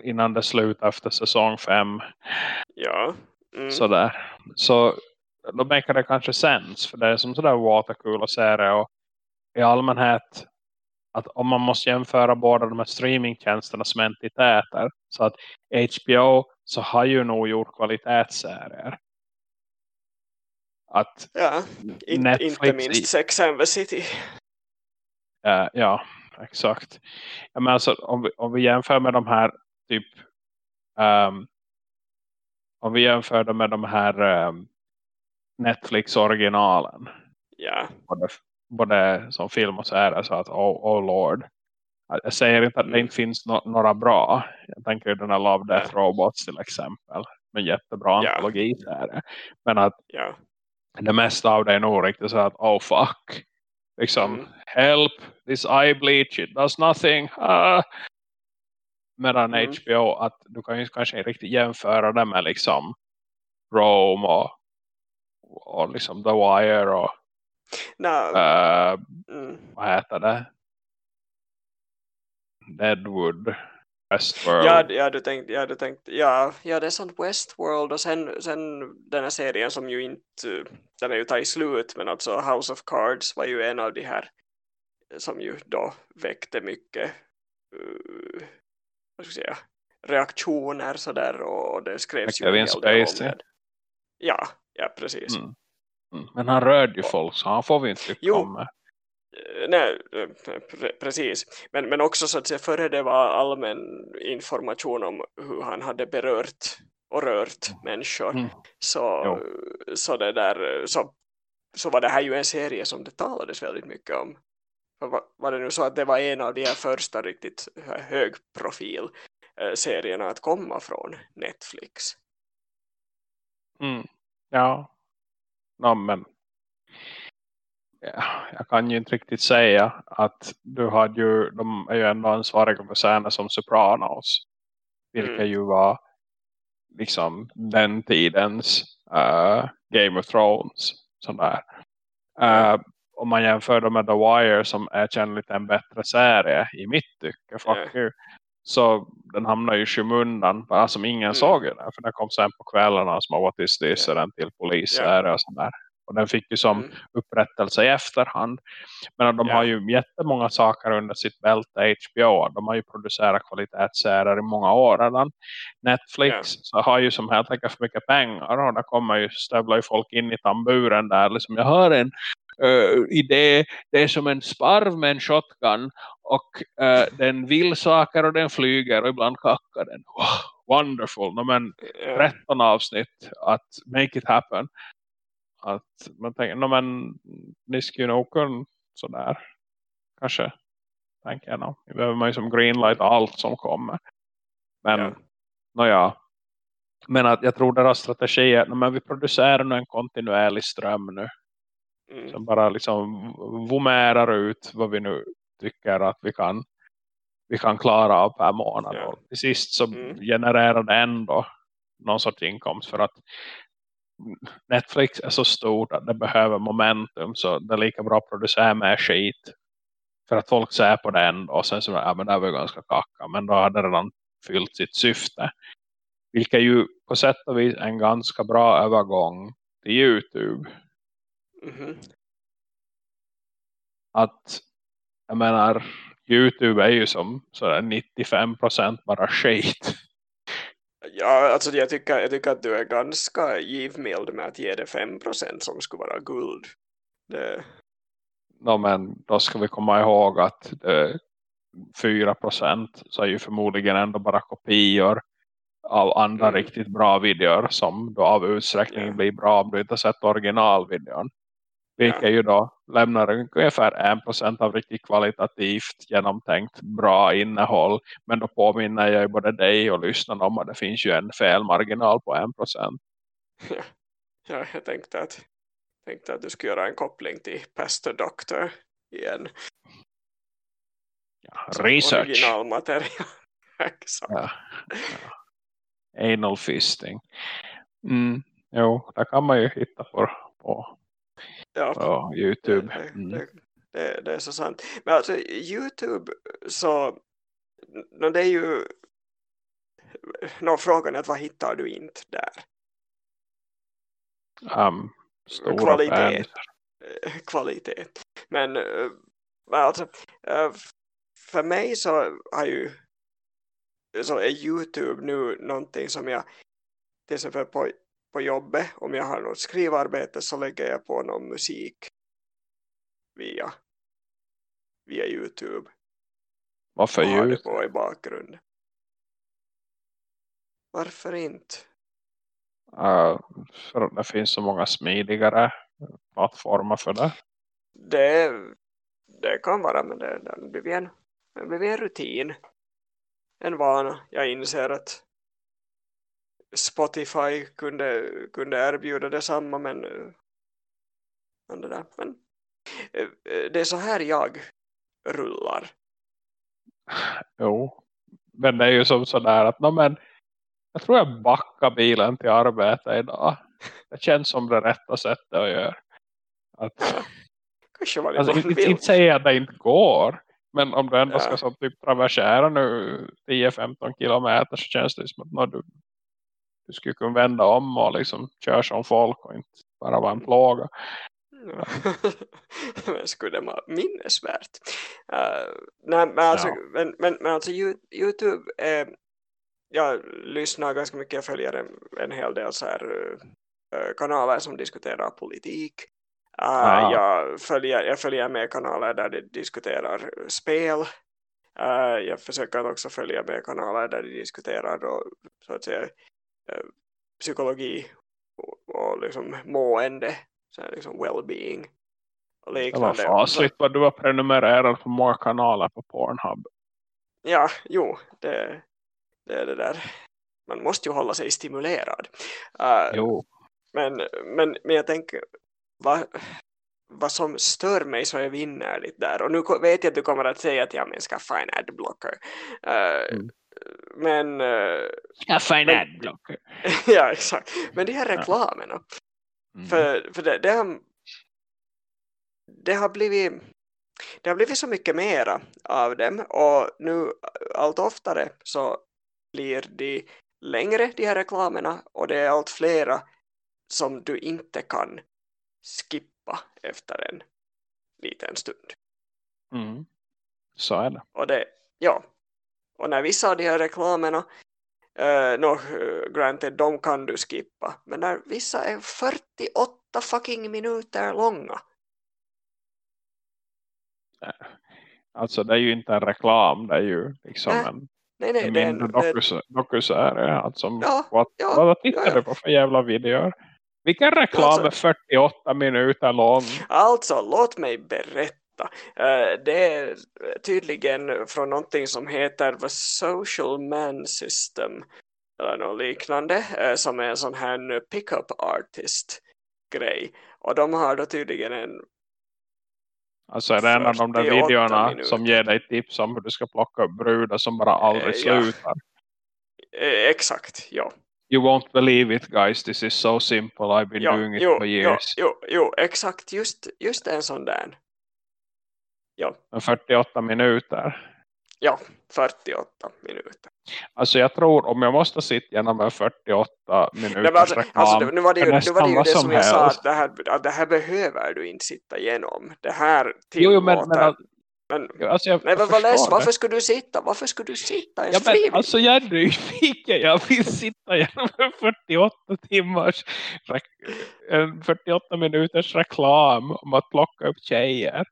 S1: innan det slutar efter säsong fem.
S2: Ja.
S1: Mm. Sådär. Så då makar det kanske sens. För det är som sådär watercool och serie. Och i allmänhet att om man måste jämföra båda de här streamingtjänsterna som entiteter. Så att HBO så har ju nog gjort kvalitetsserier. Att
S2: ja, Netflix, inte minst Sex and the City.
S1: Uh, ja, exakt. Ja, men alltså, om, vi, om vi jämför med de här typ um, om vi jämför det med de här um, Netflix-originalen.
S2: Ja.
S1: Både, både som film och serie så att oh, oh lord. Jag säger inte att det inte finns no några bra. Jag tänker den här Love Death. Robots till exempel. Med jättebra ja. antologiserie. Men att
S2: ja.
S1: det mesta av det är nog riktigt så att oh fuck. Liksom mm. help this eye bleach it does nothing. Ah medan mm. HBO att du kan ju kanske inte riktigt jämföra det med liksom Rome och, och liksom The Wire och
S2: no.
S1: äh, mm. vad heter det? Deadwood Westworld.
S2: Ja, ja, du tänkte, ja, du tänkte, ja, ja, det är sånt Westworld och sen, sen den här serien som ju inte, den är ju tagit slut men alltså House of Cards var ju en av de här som ju då väckte mycket uh, vad ska säga, reaktioner så där och det skrevs
S1: ju en Spacey. Med.
S2: Ja, ja precis.
S1: Mm. Mm. Men han rörde ju folk så han får vi inte tycka om.
S2: Eh, nej, eh, precis. Men, men också så att säga, före det var allmän information om hur han hade berört och rört mm. människor. Mm. Så, så, det där, så, så var det här ju en serie som det talades väldigt mycket om var det nu så att det var en av de här första riktigt högprofil eh, serierna att komma från Netflix.
S1: Mm. Ja. No, men ja, jag kan ju inte riktigt säga att du hade ju, de är ju ändå ansvariga för scener som Sopranos. Vilka mm. ju var liksom den tidens uh, Game of Thrones. Sådär. Uh, om man jämför dem med The Wire som är kännligt en bättre serie i mitt tycke. Fuck yeah. Så den hamnar ju i skymundan. Bara som ingen mm. såg den. För den kom sen på kvällarna som What is this? Yeah. den till polisserie yeah. och sådär. Och den fick ju som mm. upprättelse i efterhand. Men de yeah. har ju jättemånga saker under sitt bälte HBO. De har ju producerat kvalitetsserier i många år redan. Netflix yeah. så har ju som helt enkelt för mycket pengar. Och där kommer ju stövla ju folk in i tamburen där. Liksom jag har en uh, idé. Det är som en sparv med en shotgun. Och uh, den vill saker och den flyger. Och ibland kackar den. Wow, wonderful. No, men 13 avsnitt att make it happen. Att man tänker, no, men ni skulle nog kunna sådär. Kanske tänker jag nog. Nu behöver man ju som greenlight allt som kommer. Men, ja. nåja. Men att jag tror deras strategi är att vi producerar nu en kontinuerlig ström nu. Mm. Som bara liksom vomerar ut vad vi nu tycker att vi kan vi kan klara av per månad. Ja. Och till sist så mm. genererar det ändå någon sorts inkomst för att Netflix är så stort att det behöver momentum så det är lika bra att producera med skit för att folk ser på den och sen så ja men det var ganska kacka men då hade det redan fyllt sitt syfte vilket ju på sätt och vis en ganska bra övergång till Youtube
S2: Mm.
S1: Att jag menar Youtube är ju som sådär 95% bara skit.
S2: Ja, alltså jag tycker, jag tycker att du är ganska givmild med att ge det 5% som skulle vara guld. Det...
S1: No, men då ska vi komma ihåg att det 4% så är ju förmodligen ändå bara kopior av andra mm. riktigt bra videor som då av utsträckning yeah. blir bra om du inte sett originalvideon. Vilket ja. ju då lämnar ungefär 1% av riktigt kvalitativt genomtänkt bra innehåll. Men då påminner jag ju både dig och lyssnarna om att det finns ju en felmarginal på 1%.
S2: Ja, ja jag tänkte att, tänkte att du skulle göra en koppling till Pastor Doctor igen.
S1: Ja, research.
S2: Originalmaterial. Exakt. Ja,
S1: ja. Anal fisting. Mm, jo, där kan man ju hitta på, på
S2: ja.
S1: på Youtube.
S2: Mm. Det, det, det, är så sant. Men alltså Youtube så no, det är ju no, frågan är att vad hittar du inte där?
S1: Um,
S2: kvalitet. kvalitet. Men uh, alltså, uh, för mig så har ju så är Youtube nu någonting som jag till exempel på på jobbet, om jag har något skrivarbete så lägger jag på någon musik via, via Youtube.
S1: Varför Youtube?
S2: det på i bakgrunden. Varför inte?
S1: Uh, för det finns så många smidigare plattformar för det.
S2: Det, det kan vara, men det, det blir en, det blir en rutin. En vana. Jag inser att Spotify kunde, kunde erbjuda detsamma men, men, det, där. men det är så här jag rullar.
S1: Jo, men det är ju som sådär att no, men, jag tror jag backar bilen till arbete idag. Det känns som det rätta sättet att göra. Att.
S2: Kanske var det
S1: alltså, inte, inte säga att det inte går. Men om du ändå ja. ska så typ traversera nu 10-15 kilometer så känns det som att no, du, du skulle kunna vända om och liksom köra som folk och inte bara vara en plåga.
S2: Ja. men skulle det vara minnesvärt? Uh, nej, men, alltså, ja. men, men, men alltså Youtube eh, jag lyssnar ganska mycket, jag följer en, en hel del så här, uh, kanaler som diskuterar politik. Uh, jag, följer, jag följer med kanaler där de diskuterar spel. Uh, jag försöker också följa med kanaler där de diskuterar då, så att säga, psykologi och, och liksom mående, så här liksom well-being och liknande.
S1: Det var fasligt vad du har prenumererat på många kanaler på Pornhub.
S2: Ja, jo, det, det är det där. Man måste ju hålla sig stimulerad. Uh,
S1: jo.
S2: Men, men, men jag tänker, vad, vad som stör mig så är vinnerligt där. Och nu vet jag att du kommer att säga att jag men skaffa en adblocker. Uh, mm men...
S1: Skaffa en adblocker.
S2: ja, exakt. Men de här reklamerna. Mm. För, för det, det, har, det har blivit... Det har blivit så mycket mera av dem och nu allt oftare så blir de längre de här reklamerna och det är allt flera som du inte kan skippa efter en liten stund.
S1: Mm. Så är det.
S2: Och det, ja, och när vissa av de här reklamerna uh, no, granted, de kan du skippa. Men när vissa är 48 fucking minuter långa.
S1: Alltså det är ju inte en reklam, det är ju liksom äh, en,
S2: nej, nej,
S1: en
S2: det
S1: mindre dokuserie. Alltså,
S2: ja,
S1: vad,
S2: ja,
S1: vad tittar ja, du på för jävla videor? Vilken reklam alltså, är 48 minuter lång?
S2: Alltså, låt mig berätta berätta. Eh, det är tydligen från någonting som heter The Social Man System eller något liknande eh, som är en sån här pickup artist grej. Och de har då tydligen en
S1: Alltså är det en av de där videorna minuter. som ger dig tips om hur du ska plocka upp brudar som bara aldrig eh, slutar?
S2: Ja. Exakt, ja.
S1: You won't believe it guys, this is so simple, I've been
S2: Ja,
S1: doing it
S2: jo,
S1: for
S2: jo,
S1: years.
S2: jo, jo, exakt just, just en sån där. Ja,
S1: Men 48 minuter.
S2: ja, 48 minuter.
S1: Alltså jag tror om jag måste sitta genom en 48 minuters
S2: Nej, men alltså,
S1: reklam
S2: alltså, nu var det ju, nu var det, ju det
S1: vad
S2: som jag sa att det, här, att det här behöver du inte sitta igenom. Det här
S1: Jo, jo, men,
S2: tillåter...
S1: men,
S2: men,
S1: alltså jag,
S2: nej,
S1: jag
S2: men
S1: förstår det.
S2: varför skulle du sitta? Varför skulle du sitta
S1: Ja, men, alltså jag är nyfiken. Jag vill sitta genom en 48 timmars rek- en 48 minuters reklam om att plocka upp tjejer.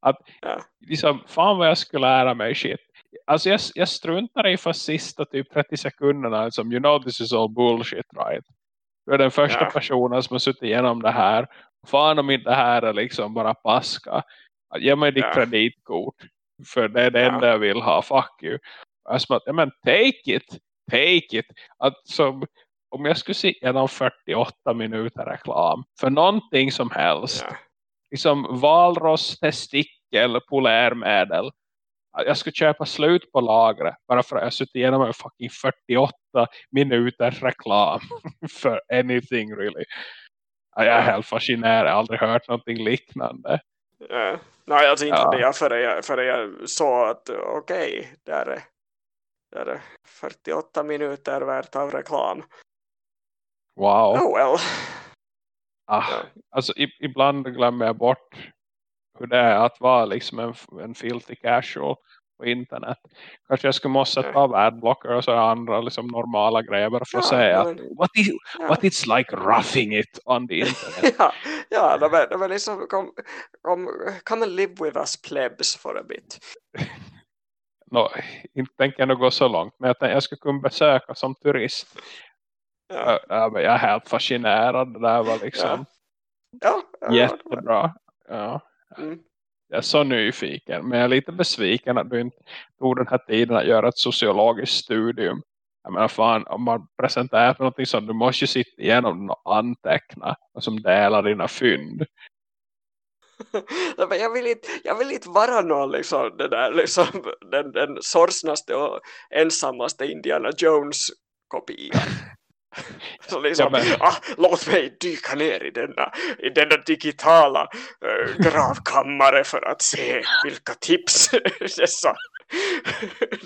S1: Att
S2: Ja.
S1: liksom, fan vad jag skulle lära mig shit. Alltså jag, jag struntar i för sista typ 30 sekunderna som you know this is all bullshit right. Du är den första
S2: Ja.
S1: personen som har suttit igenom det här. Fan om inte det här är liksom bara paska. Ge mig ditt
S2: Ja.
S1: kreditkort. För det är det enda jag vill ha. Fuck you. Alltså, att, ja, men take it. Take it. Att som, om jag skulle se igenom 48 minuter reklam. För någonting som helst.
S2: Ja.
S1: Liksom valross, testikel, polärmedel. Jag skulle köpa slut på lagret. Bara för att jag suttit igenom en fucking 48 minuters reklam. för anything really. Ja, Jag är helt fascinerad. Jag har aldrig hört någonting liknande.
S2: Ja. Nej, alltså inte
S1: Ja.
S2: jag förrän jag, förrän jag såg att okej, där, är, där är 48 minuter värt av reklam.
S1: Wow.
S2: Oh well.
S1: Ah,
S2: Ja.
S1: alltså i, ibland glömmer jag bort hur det är att vara liksom en, en filthy casual på internet. Kanske jag skulle måste ta adblocker och så andra liksom normala grejer för att
S2: Ja,
S1: säga
S2: men-
S1: what, is,
S2: Ja.
S1: what it's like roughing it on the internet.
S2: ja, ja de, är, de är liksom kom, kom, come and live with us plebs for a bit.
S1: no, inte tänker jag nog gå så långt men jag, tänkte, jag skulle kunna besöka som turist.
S2: Ja,
S1: Ja. Men jag är helt fascinerad. Det där var liksom
S2: ja, ja,
S1: jättebra. Ja.
S2: Mm.
S1: Jag är så nyfiken. Men jag är lite besviken att du inte tog den här tiden att göra ett sociologiskt studium. Jag menar fan, om man presenterar för någonting så du måste ju sitta igenom och anteckna. Och som delar dina fynd.
S2: Nej, men jag, vill inte, jag vill inte vara någon liksom, det där, liksom, den, den sorgsnaste och ensammaste Indiana Jones-kopian. Så liksom,
S1: Ja, men-
S2: ah, låt mig dyka ner i denna, i denna digitala äh, gravkammare för att se vilka tips dessa,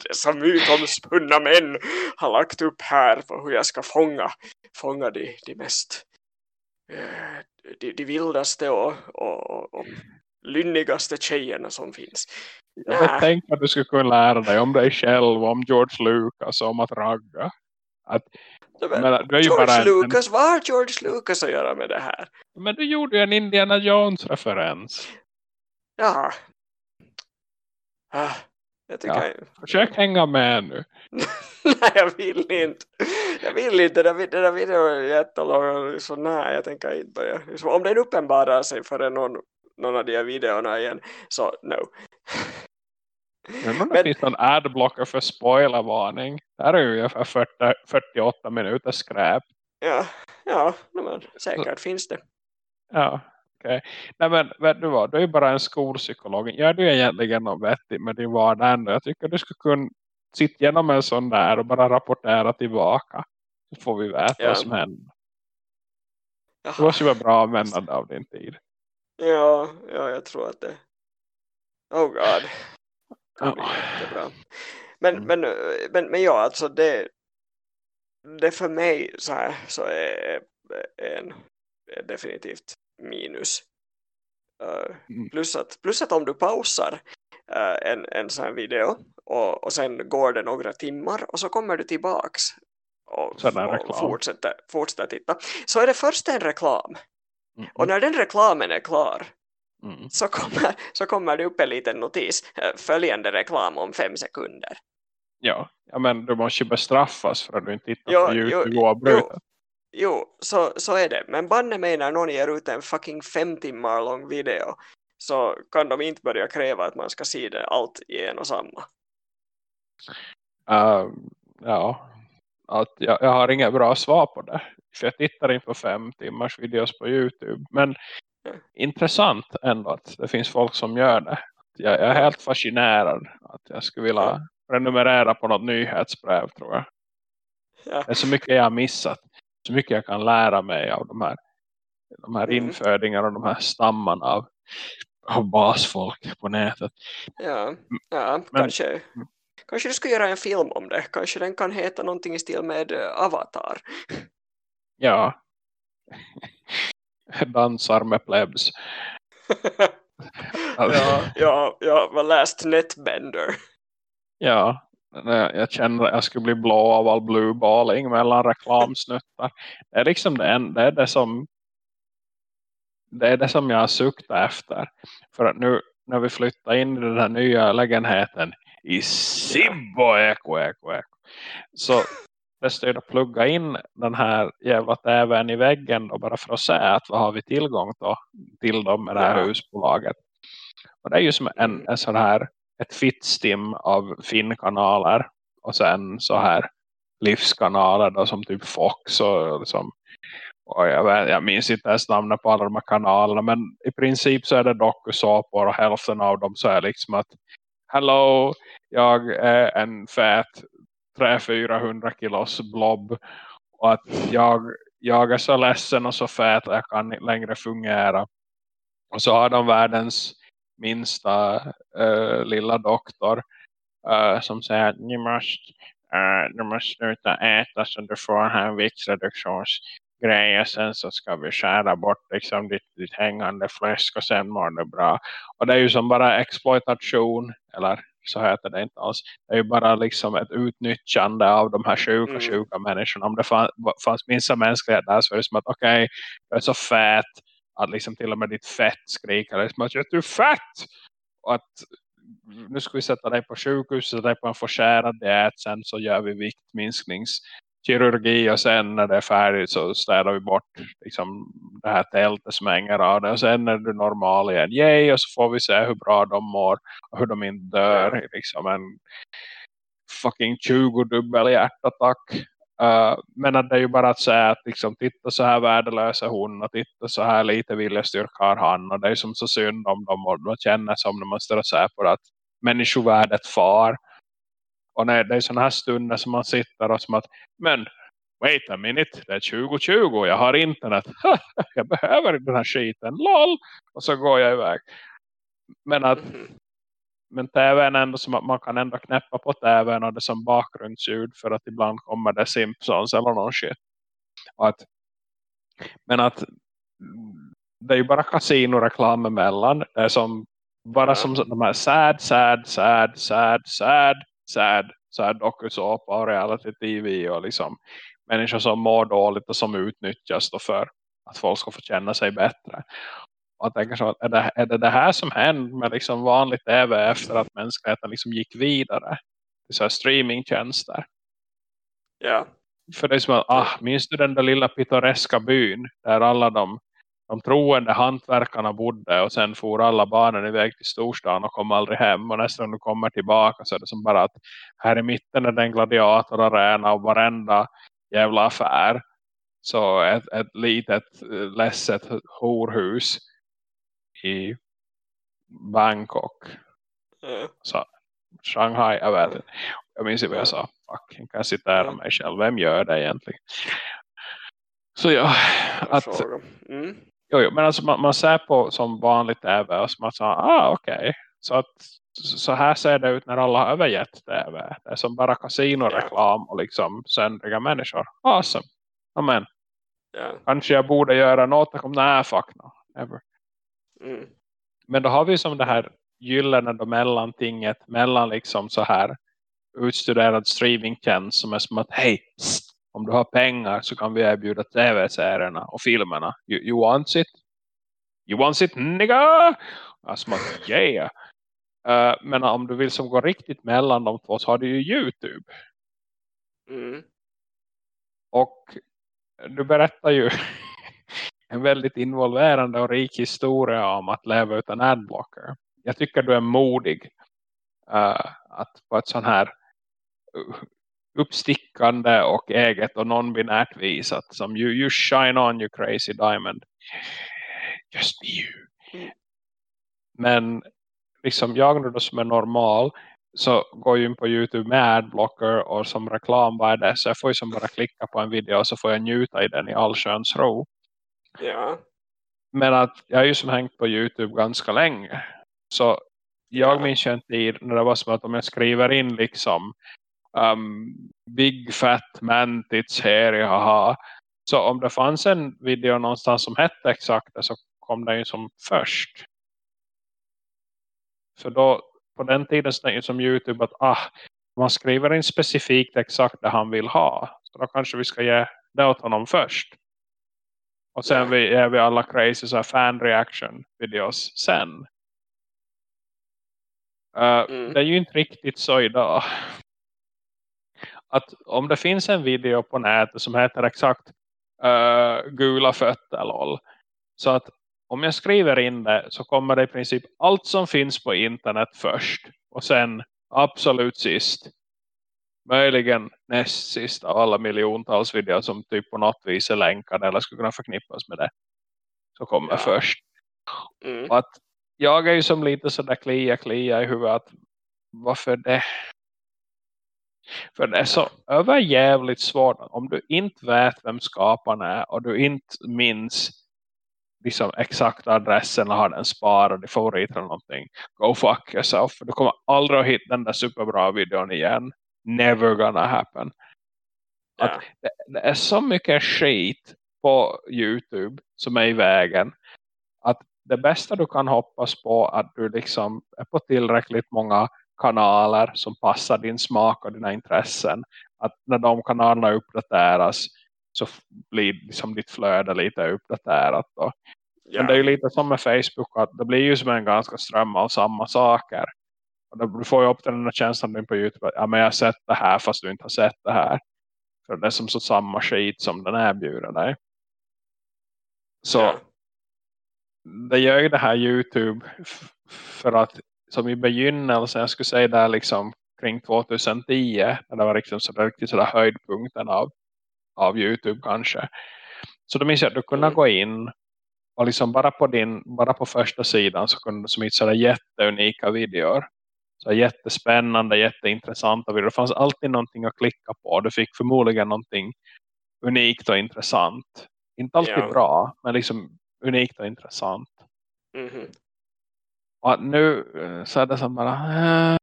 S2: dessa mytomspunna män har lagt upp här på hur jag ska fånga, fånga de, de mest eh, de, de vildaste och, och, och, och lynnigaste tjejerna som finns.
S1: Jag
S2: Nä.
S1: tänkte att du skulle kunna lära dig om dig själv, om George Lucas, om att ragga. Att, Menar, du
S2: George
S1: en,
S2: Lucas, vad har George Lucas att göra med det här?
S1: en, men du gjorde ju en Indiana Jones-referens.
S2: Ja. Ah, jag tycker
S1: Ja.
S2: jag,
S1: Försök hänga med nu.
S2: nej jag vill inte. Jag vill inte, det där, det där videon är jättelång. Så nej, jag tänker inte börja. Om den uppenbarar sig för någon, någon av de här videorna igen, så no.
S1: Men det finns någon adblocker för spoilervarning. Där är ju ungefär 40, 48 minuter skräp.
S2: Ja, ja men, säkert finns det.
S1: Ja, okej. Nej men vet du vad, du är ju bara en skolpsykolog. Gör du egentligen något vettigt med din vardag ändå? Jag tycker du skulle kunna sitta igenom en sån där och bara rapportera tillbaka. Så får vi veta
S2: Ja.
S1: vad som händer. Det
S2: Jaha.
S1: måste ju vara bra användande av din tid.
S2: Ja, ja, jag tror att det... Oh god. Det blir jättebra. Men,
S1: Mm.
S2: men, eh, men, men ja, alltså det... Det för mig så här så är en är definitivt minus.
S1: Mm.
S2: plus, att, plus att om du pausar eh, en, en sån här video och, och sen går det några timmar och så kommer du tillbaks och, och fortsätter, fortsätter titta så är det först en reklam
S1: Mm.
S2: och när den reklamen är klar
S1: Mm.
S2: så kommer, så kommer det upp en liten notis. eh, Följande reklam om fem sekunder.
S1: Ja. ja, men du måste ju bestraffas för att du inte tittar
S2: Jo,
S1: på YouTube oavbrutet.
S2: Jo, så, så är det. Men banne mig när någon ger ut en fucking fem timmar lång video så kan de inte börja kräva att man ska se det allt i en och samma.
S1: Uh, ja, att jag, jag har inga bra svar på det. För jag tittar inte på fem timmars videos på YouTube. Men. Intressant ändå att det finns folk som gör det. Jag, jag är helt fascinerad att jag skulle vilja
S2: Ja.
S1: prenumerera på något nyhetsbrev tror jag.
S2: Ja.
S1: Det är så mycket jag har missat. Så mycket jag kan lära mig av de här, de här
S2: Mm.
S1: infödingarna och de här stammarna av, av basfolk på nätet.
S2: Ja, ja
S1: Men-
S2: kanske, kanske du ska göra en film om det. Kanske den kan heta någonting i stil med eh, Avatar.
S1: Ja. Dansar med plebs.
S2: ja, ja, jag var läst Netbender.
S1: Ja, jag känner att jag skulle bli blå av all blueballing mellan reklamsnuttar. Det är liksom det, en- det är det som det är det som jag har suktat efter. För att nu när vi flyttar in i den här nya lägenheten i Sibbo Eko Eko Eko. Så är det att plugga in den här jävla tvn i väggen då bara för att se att vad har vi tillgång då, till dem med det här
S2: Ja.
S1: husbolaget. Och det är ju som en, en sån här ett fittstim av finkanaler och sen så här livskanaler då, som typ Fox och liksom och jag, vet, jag minns inte ens namnet på alla de här kanalerna men i princip så är det dokusåpor och hälften av dem så är liksom att Hello, jag är en fät 300-400 kilos blob och att jag, jag är så ledsen och så fet att jag kan inte längre fungera. Och så har de världens minsta eh, lilla doktor eh, som säger att ni måste, eh, uh, du måste sluta äta så du får här och sen så ska vi skära bort liksom ditt, ditt hängande fläsk och sen mår det bra. Och det är ju som bara exploitation eller så heter det inte alls. Det är ju bara liksom ett utnyttjande av de här sjuka,
S2: Mm.
S1: sjuka människorna. Om det fanns, fanns minsta mänsklighet där så är det som att okej, jag är så fett att liksom till och med ditt fett skriker liksom att du är fett! Och att nu ska vi sätta dig på sjukhus sätta dig på en förskärad diet sen så gör vi kirurgi och sen när det är färdigt så städar vi bort liksom, det här tältet som hänger av det. Och sen är du normal igen. Yay! och så får vi se hur bra de mår och hur de inte dör i liksom. En fucking 20 dubbel hjärtattack. Uh, men att det är ju bara att säga att liksom, titta så här värdelösa hon och titta så här lite viljestyrka har han. Och det är som så synd om dem och man känner som när man står och säger på det att människovärdet far och när det är sådana här stunder som man sitter och som att men wait a minute, det är 2020 jag har internet jag behöver den här skiten, lol och så går jag iväg men att
S2: Mhm.
S1: men tvn ändå som att man kan ändå knäppa på tvn och det som bakgrundsljud för att ibland kommer det Simpsons eller någon shit. Att, men att det är ju bara kasinoreklam emellan. Det är som bara
S2: Ja.
S1: som de här sad, sad, sad, sad, sad, sad, sad dokusåpa och reality tv och liksom människor som mår dåligt och som utnyttjas då för att folk ska få känna sig bättre. Och jag tänker så att är det, är det det här som händer med liksom vanlig tv efter att mänskligheten liksom gick vidare till så här streamingtjänster?
S2: Ja,
S1: För det är som att, ah, minns du den där lilla pittoreska byn där alla de, de troende hantverkarna bodde och sen for alla barnen iväg till storstan och kom aldrig hem och nästan när du kommer tillbaka så är det som bara att här i mitten är det en gladiatorarena och varenda jävla affär så ett, ett litet eh, ledset horhus i Bangkok
S2: ja,
S1: så Shanghai, jag vet inte. Jag minns vad jag sa. Fuck, jag kan citera
S2: Ja.
S1: mig själv. Vem gör det egentligen? Så ja, att.
S2: Mm.
S1: Jo, jo, men alltså man, man ser på som vanligt tv och att säga, ah okej. Så att så här ser det ut när alla har övergett tv. Det är som bara kasinoreklam och liksom söndriga människor. Awesome. Amen.
S2: Ja.
S1: Kanske jag borde göra något. Kom, nej, fuck no. Never.
S2: Mm.
S1: Men då har vi som det här gyllene då mellantinget mellan liksom så här utstuderad streamingtjänst som är som att hej, om du har pengar så kan vi erbjuda tv-serierna och filmerna. You, you want it? You want it, nigga? Alltså att, yeah. Uh, men om du vill som gå riktigt mellan de två så har du ju Youtube.
S2: Mm.
S1: Och du berättar ju en väldigt involverande och rik historia om att leva utan adblocker. Jag tycker du är modig uh, att på ett sån här uh, uppstickande och eget och non-binärt vis att som you, you shine on you crazy diamond. Just be you.
S2: Mm.
S1: Men liksom jag nu då som är normal så går jag in på Youtube med adblocker och som reklam vad det så jag får ju som bara klicka på en video och så får jag njuta i den i all sköns ro.
S2: Ja.
S1: Men att jag har ju som hängt på Youtube ganska länge så jag
S2: Ja.
S1: minns ju en tid när det var som att om jag skriver in liksom um, Big Fat Man Tits Here haha så om det fanns en video någonstans som hette exakt det så kom den ju som först. För då på den tiden så som Youtube att ah, man skriver in specifikt exakt det han vill ha. Så då kanske vi ska ge det åt honom först. Och sen vi, ger vi alla crazy så fan reaction videos sen. Uh,
S2: Mm.
S1: Det är ju inte riktigt så idag. Att om det finns en video på nätet som heter exakt uh, gula fötter lol. Så att om jag skriver in det så kommer det i princip allt som finns på internet först. Och sen absolut sist. Möjligen näst sist av alla miljontals videor som typ på något vis är länkade eller skulle kunna förknippas med det. Så kommer
S2: Ja.
S1: först.
S2: Mm.
S1: Att jag är ju som lite sådär klia klia i huvudet att varför det? För det är så överjävligt svårt om du inte vet vem skaparen är och du inte minns liksom exakt adressen och har den sparad i favoriter eller någonting. Go fuck yourself. För du kommer aldrig att hitta den där superbra videon igen. Never gonna happen.
S2: Ja.
S1: Det, det är så mycket skit på Youtube som är i vägen. Att det bästa du kan hoppas på att du liksom är på tillräckligt många kanaler som passar din smak och dina intressen. Att när de kanalerna uppdateras så blir liksom ditt flöde lite uppdaterat. Då. Men det är ju lite som med Facebook att det blir ju som en ganska ström av samma saker. Och då, får ju upp den här känslan på Youtube att ja, men jag har sett det här fast du inte har sett det här. För det är som så samma skit som den erbjuder dig. Så
S2: Ja.
S1: det gör ju det här Youtube för att som i begynnelsen, jag skulle säga där liksom kring 2010 när det var liksom så där, riktigt sådär höjdpunkten av, av Youtube kanske. Så då minns jag att du kunde
S2: Mm.
S1: gå in och liksom bara på din, bara på första sidan så kunde du som hitta sådär jätteunika videor. Så jättespännande, jätteintressanta videor. Det fanns alltid någonting att klicka på. Du fick förmodligen någonting unikt och intressant. Inte alltid
S2: Ja.
S1: bra, men liksom unikt och intressant.
S2: Mhm.
S1: Och att nu eh, så är det som bara... Äh.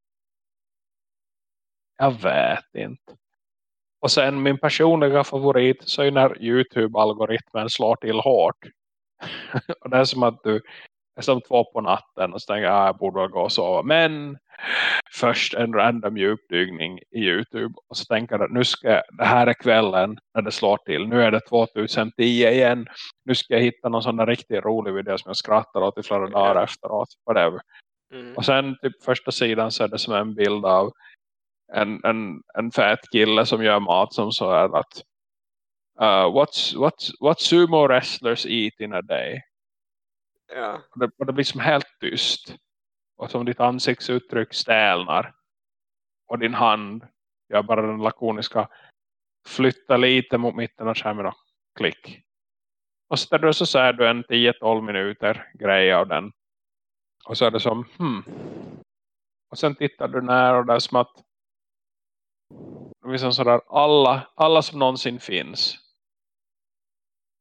S1: jag vet inte. Och sen min personliga favorit så är när Youtube-algoritmen slår till hårt. och det är som att du som två på natten och så tänker jag, ah, jag borde väl gå och sova. Men först en random djupdygning i Youtube och så tänker jag att nu ska det här är kvällen när det slår till. Nu är det 2010 igen. Nu ska jag hitta någon sån där riktigt rolig video som jag skrattar åt i flera dagar efteråt. Whatever.
S2: Mm.
S1: Och sen typ första sidan så är det som en bild av en, en, en fät kille som gör mat som så är att uh, what's, what's, what sumo wrestlers eat in a day?
S2: Ja.
S1: Och det, och det blir som helt tyst. Och som ditt ansiktsuttryck stälnar. Och din hand gör bara den lakoniska flytta lite mot mitten av skärmen och klick. Och så, där så säger du en 10-12 minuter grej av den. Och så är det som, hmm. Och sen tittar du när och det är som att liksom sådär, alla, alla som någonsin finns.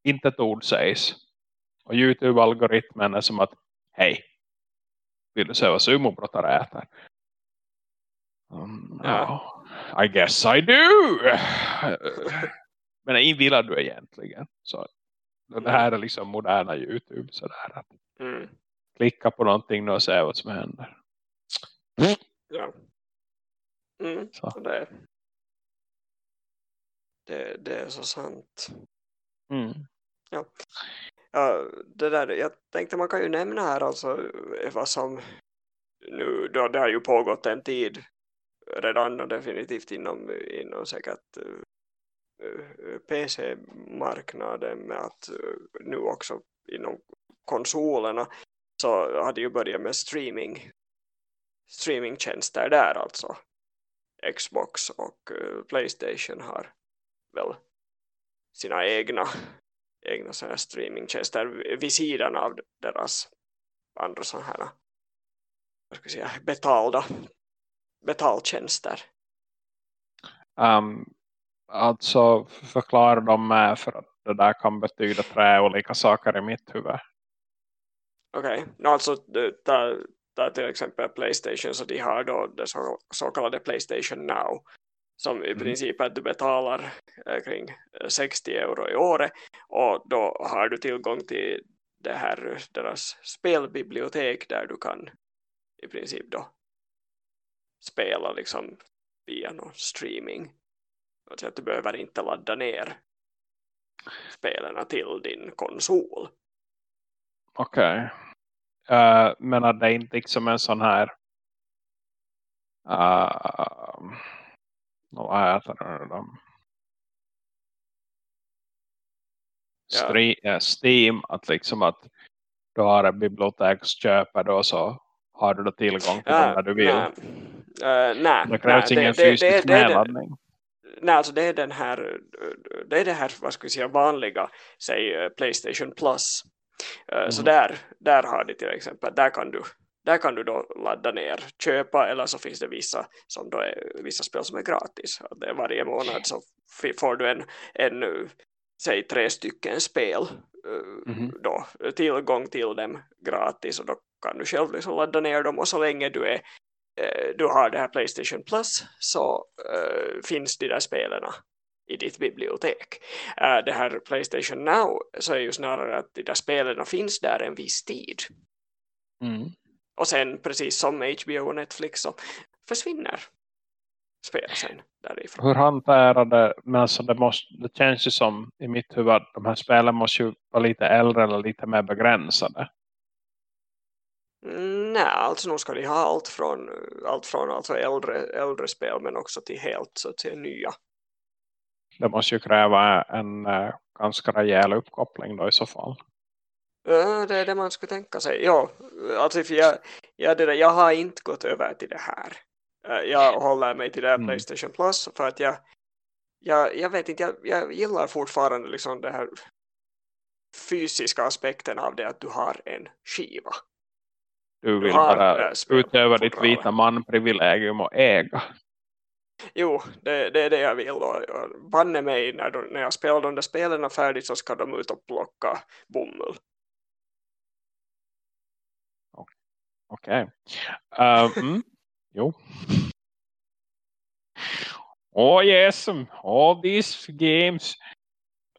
S1: Inte ett ord sägs. Och Youtube-algoritmen är som att, hej. Vill du se vad sumobrottare äter? Um,
S2: Ja.
S1: ja, I guess I do. Men inte vill du egentligen. Så det här är liksom moderna Youtube. Sådär att
S2: Mm.
S1: klicka på någonting och se vad som händer.
S2: Ja. Mm.
S1: Så.
S2: Så det, det, det är så sant.
S1: Mm.
S2: Ja, det där, jag tänkte man kan ju nämna här alltså eh, vad som nu, då, det har ju pågått en tid redan och definitivt inom, inom säkert eh, eh, PC-marknaden med att nu också inom konsolerna så hade ju börjat med streaming streamingtjänster där alltså. Xbox och Playstation har väl sina egna egna såna här streamingtjänster vid sidan av deras andra sådana här vad ska säga, betalda betaltjänster?
S1: Um, alltså förklarar de med för att det där kan betyda tre olika saker i mitt huvud.
S2: Okej, okay. no, alltså ta, ta till exempel Playstation så de har då det så, så kallade Playstation Now som i mm. princip att du betalar Eh, kring 60 euro i året och då har du tillgång till det här deras spelbibliotek där du kan i princip då spela liksom via någon streaming. Så att du behöver inte ladda ner spelarna till din konsol.
S1: Okej. Eh, okay. Uh, men att det är inte liksom en sån här uh, vad heter det de? Ja. Steam att liksom att du har en biblioteksköpare då så har du då tillgång till ja, dem när du vill.
S2: Nej, uh, nej,
S1: det krävs nej, ingen det, fysisk det, det, nedladdning.
S2: Nej, alltså det är den här det är det här, vad ska vi säga, vanliga säg Playstation Plus. Mm. Så där, där har de till exempel, där kan du där kan du då ladda ner, köpa eller så finns det vissa som då är vissa spel som är gratis. Varje månad så får du en, en säg tre stycken spel mm. då, tillgång till dem gratis och då kan du själv liksom ladda ner dem och så länge du är eh, du har det här Playstation Plus så uh, finns de där spelarna i ditt bibliotek. Uh, det här Playstation Now så är ju snarare att de där spelarna finns där en viss tid. Mm. Och sen precis som HBO och Netflix så försvinner spel sen därifrån.
S1: Hur hanterar det, men alltså det, måste, det känns ju som i mitt huvud att de här spelen måste ju vara lite äldre eller lite mer begränsade.
S2: Mm, nej, alltså nu ska de ha allt från, allt från alltså äldre, äldre spel men också till helt så att säga nya.
S1: Det måste ju kräva en äh, ganska rejäl uppkoppling då i så fall.
S2: Ja, det är det man skulle tänka sig. Ja, alltså för jag, jag, det där, jag har inte gått över till det här. Eh, jag håller mig till det här mm. Playstation Plus för att jag, jag, jag vet inte, jag, jag gillar fortfarande liksom det här fysiska aspekten av det att du har en skiva.
S1: Du vill du bara utöva ditt vita manprivilegium och äga.
S2: Jo, det, det är det jag vill. Och, banne mig, när, de, när jag spelar de där spelen färdigt så ska de ut och plocka bomull.
S1: Okej. Okay. Uh, mm, jo. Oh yes, all these games.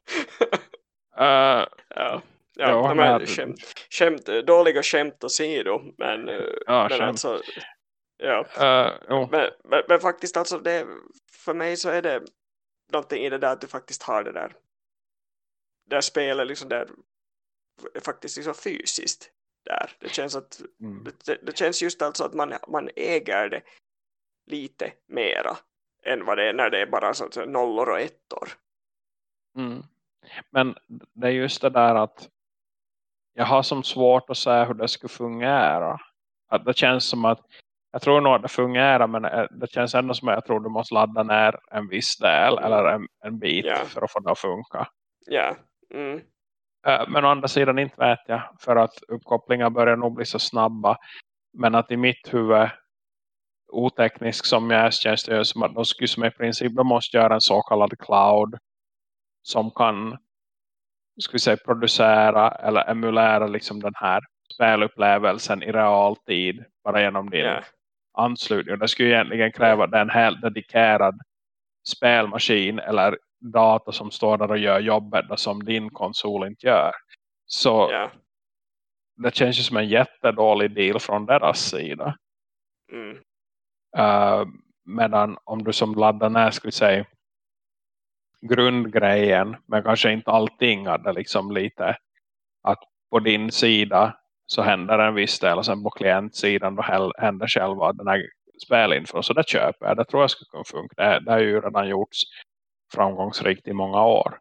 S2: Uh, ja, ja, de här skämt, skämt, dåliga skämt åsido. Men, ja, men alltså, ja. Uh, men, men, men, faktiskt alltså det, för mig så är det någonting i det där att du faktiskt har det där. Där spelet liksom där faktiskt liksom fysiskt där. Det känns, att, mm. det, det, känns just alltså att man, man äger det lite mera än vad det är när det är bara så att säga, nollor och ettor.
S1: Mm. Men det är just det där att jag har som svårt att säga hur det skulle fungera. Att det känns som att jag tror nog att det fungerar men det känns ändå som att jag tror du måste ladda ner en viss del eller en, en bit yeah. för att få det att funka.
S2: Ja. Mm.
S1: Eh, men å andra sidan inte vet jag. För att uppkopplingar börjar nog bli så snabba. Men att i mitt huvud oteknisk som jag är som att de skulle som i princip de måste göra en så kallad cloud som kan ska vi säga, producera eller emulera liksom den här spelupplevelsen i realtid bara genom din yeah. anslutning. Det skulle egentligen kräva en helt dedikerad spelmaskin eller data som står där och gör jobbet som din konsol inte gör. Så yeah. det känns ju som en jättedålig deal från deras sida. Mm. Uh, medan om du som laddar ner skulle säga grundgrejen men kanske inte allting hade liksom lite att på din sida så händer en viss del och sen på klientsidan då händer själva den här spelinfo så det köper jag, det tror jag skulle kunna funka det, det har ju redan gjorts framgångsrikt i många år.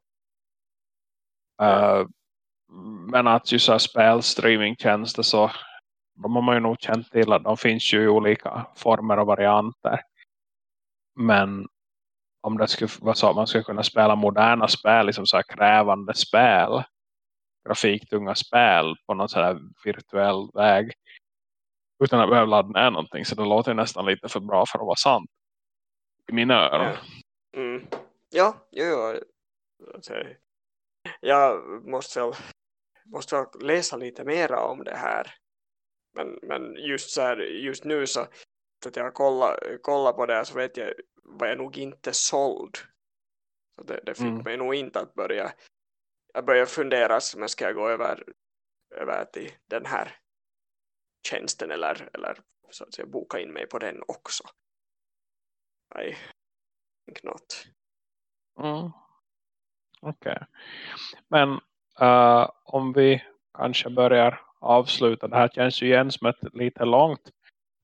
S1: Uh, men att just så spelstreamingtjänster så de har man ju nog känt till att de finns ju i olika former och varianter. Men om det skulle vara så att man skulle kunna spela moderna spel, liksom så här krävande spel, grafiktunga spel på någon sån här virtuell väg utan att behöva ladda ner någonting. Så det låter nästan lite för bra för att vara sant. I mina öron.
S2: Mm. Ja jo, jo. Alltså, jag måste väl, måste väl läsa lite mera om det här. Men, men just, så här, just nu så att jag kollar, kollar på det så vet jag var jag nog inte såld. Så det, det fick mm. mig nog inte att börja jag börjar fundera om ska jag gå över, över till den här tjänsten eller, eller så att säga, boka in mig på den också. I think not.
S1: Mm. Okej. Okay. Men uh, om vi kanske börjar avsluta. Det här känns ju igen som ett lite långt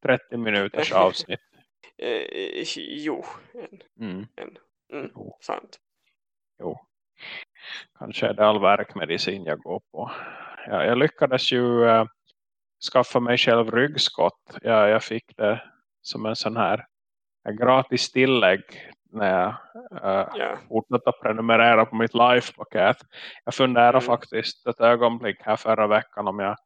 S1: 30 minuters avsnitt.
S2: eh, jo. En,
S1: mm.
S2: en, mm, jo. Sant.
S1: Jo. Kanske är det all verkmedicin jag går på. Ja, jag lyckades ju uh, skaffa mig själv ryggskott. Ja, jag fick det som en sån här en gratis tillägg när jag uh, yeah. fortsatte att prenumerera på mitt live-paket. Jag funderar mm. faktiskt ett ögonblick här förra veckan om jag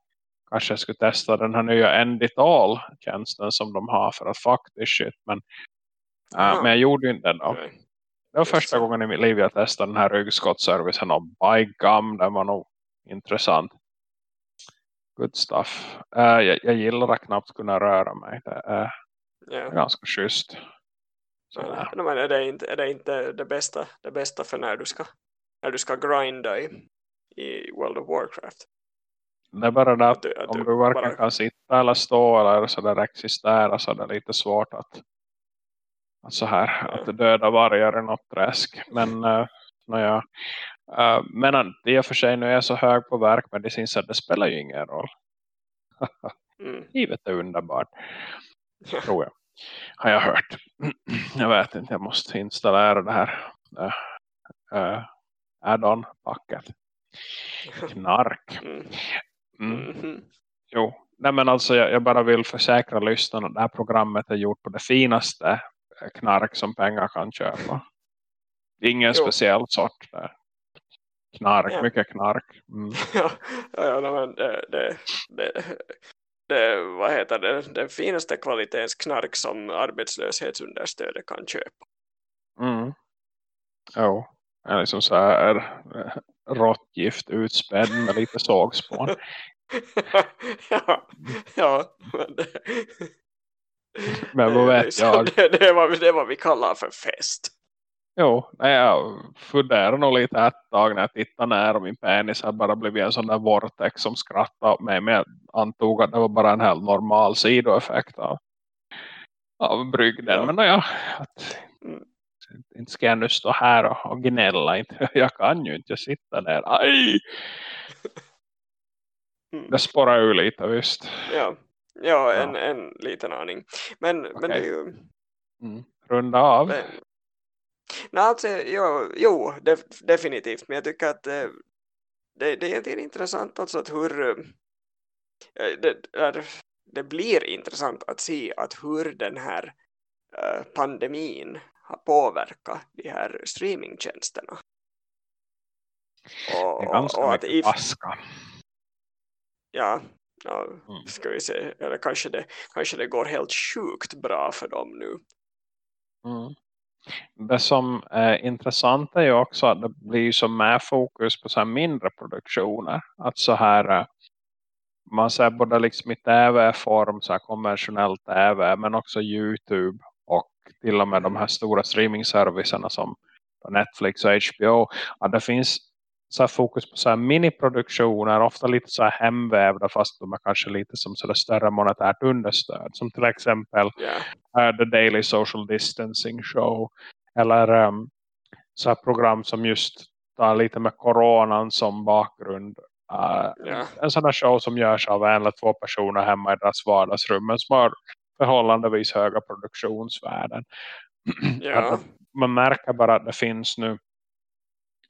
S1: kanske skulle testa den här nya Endital-tjänsten som de har för att faktiskt shit. Men, uh, men jag gjorde inte det då. Okay. Det var första gången i mitt liv jag testade den här ryggskottservicen och by gum, den var nog intressant. Good stuff. Uh, jag, jag gillar att knappt kunna röra mig. Det är, yeah. ganska schysst.
S2: Men, men är, det inte, är det inte det bästa, det bästa för när du ska, när du ska grinda i, i World of Warcraft?
S1: Det är bara det att, du, om du varken bara... kan sitta eller stå eller så där existera så är det lite svårt att, att så här, ja. att döda vargar i något träsk. Men uh, naja, uh, men att i och för sig nu är jag så hög på verkmedicin så det spelar ju ingen roll. mm. Livet är underbart. Tror jag. Har jag hört. Jag vet inte, jag måste installera det här uh, uh, add-on-packet. Knark. Mm. Mm. Mm. Jo, nej men alltså jag, jag, bara vill försäkra lyssnarna att det här programmet är gjort på det finaste knark som pengar kan köpa. Ingen jo. speciell sort där. Knark, ja. mycket knark. Mm.
S2: ja, ja, men det, det, det, det, vad heter det, den finaste kvalitets knark som arbetslöshetsunderstödet kan köpa.
S1: Mm. Jo, är liksom så här eh, råttgift utspädd med lite sågspån.
S2: ja, ja, men det,
S1: men vad vet
S2: jag? Det, det, är vad, det är vad vi kallar för fest.
S1: Jo, jag funderar nog lite ett tag när jag tittar nära min penis har bara blivit en sån där vortex som skrattar åt mig. Men jag antog att det var bara en helt normal sidoeffekt av, av brygden. Ja. Men ja, att, mm. inte ska jag nu stå här och, och gnälla. Inte. Jag kan ju inte sitta där. Aj! Mm. Det spårar ju lite, visst.
S2: Ja, ja en, ja. en liten aning. Men, okay. men det är ju...
S1: Mm. Runda av. Men,
S2: Nej, alltså, jo, jo def, definitivt. Men jag tycker att det, det, det är intressant alltså att hur eh, det, det blir intressant att se att hur den här uh, pandemin har påverkat de här streamingtjänsterna.
S1: Och, det är ganska och, mycket aska.
S2: Ja, ja mm. ska vi se. Eller kanske det, kanske det går helt sjukt bra för dem nu.
S1: Mm det som är intressant är ju också att det blir så med fokus på så mindre produktioner. Att så här eh, man ser både liksom i tv-form, så här konventionell tv, men också Youtube och till och med de här stora streamingservicerna som Netflix och HBO. Att det finns så här fokus på så här miniproduktioner, ofta lite så här hemvävda fast de är kanske lite som så större monetärt understöd. Som till exempel yeah. uh, The Daily Social Distancing Show eller um, så här program som just tar lite med coronan som bakgrund. Uh, yeah. En sån här show som görs av en eller två personer hemma i deras vardagsrum men som har förhållandevis höga produktionsvärden. Yeah. man märker bara att det finns nu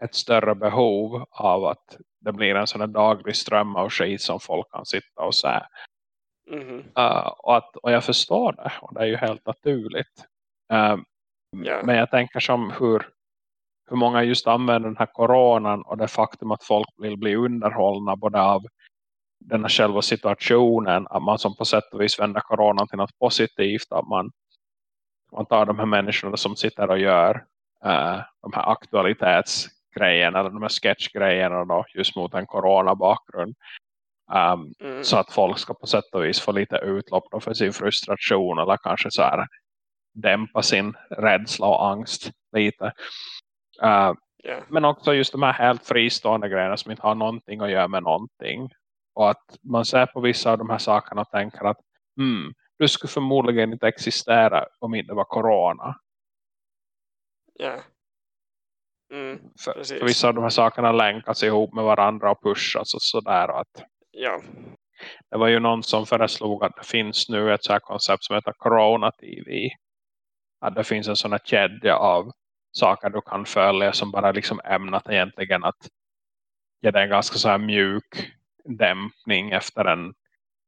S1: ett större behov av att det blir en sån här daglig ström av skit som folk kan sitta och se. Mm. Uh, och, att, och jag förstår det. Och det är ju helt naturligt. Uh, yeah. Men jag tänker som hur, hur många just använder den här coronan och det faktum att folk vill bli underhållna både av den här själva situationen att man som på sätt och vis vänder corona till något positivt att man, man tar de här människorna som sitter och gör uh, de här aktualitetsgrejerna eller de här sketchgrejerna då, just mot en coronabakgrund um, mm. så att folk ska på sätt och vis få lite utlopp för sin frustration eller kanske så här dämpa sin rädsla och angst lite. Uh, ehm, yeah. Men också just de här helt fristående grejerna som inte har någonting att göra med någonting. Och att man ser på vissa av de här sakerna och tänker att hmm, du skulle förmodligen inte existera om inte det var corona.
S2: Ja.
S1: Mm, för, för, vissa av de här sakerna länkas ihop med varandra och pushas och sådär. Att
S2: ja.
S1: Det var ju någon som föreslog att det finns nu ett så här koncept som heter Corona TV. Att det finns en sån här kedja av saker du kan följa som bara liksom ämnat egentligen att ge dig en ganska så här mjuk dämpning efter en,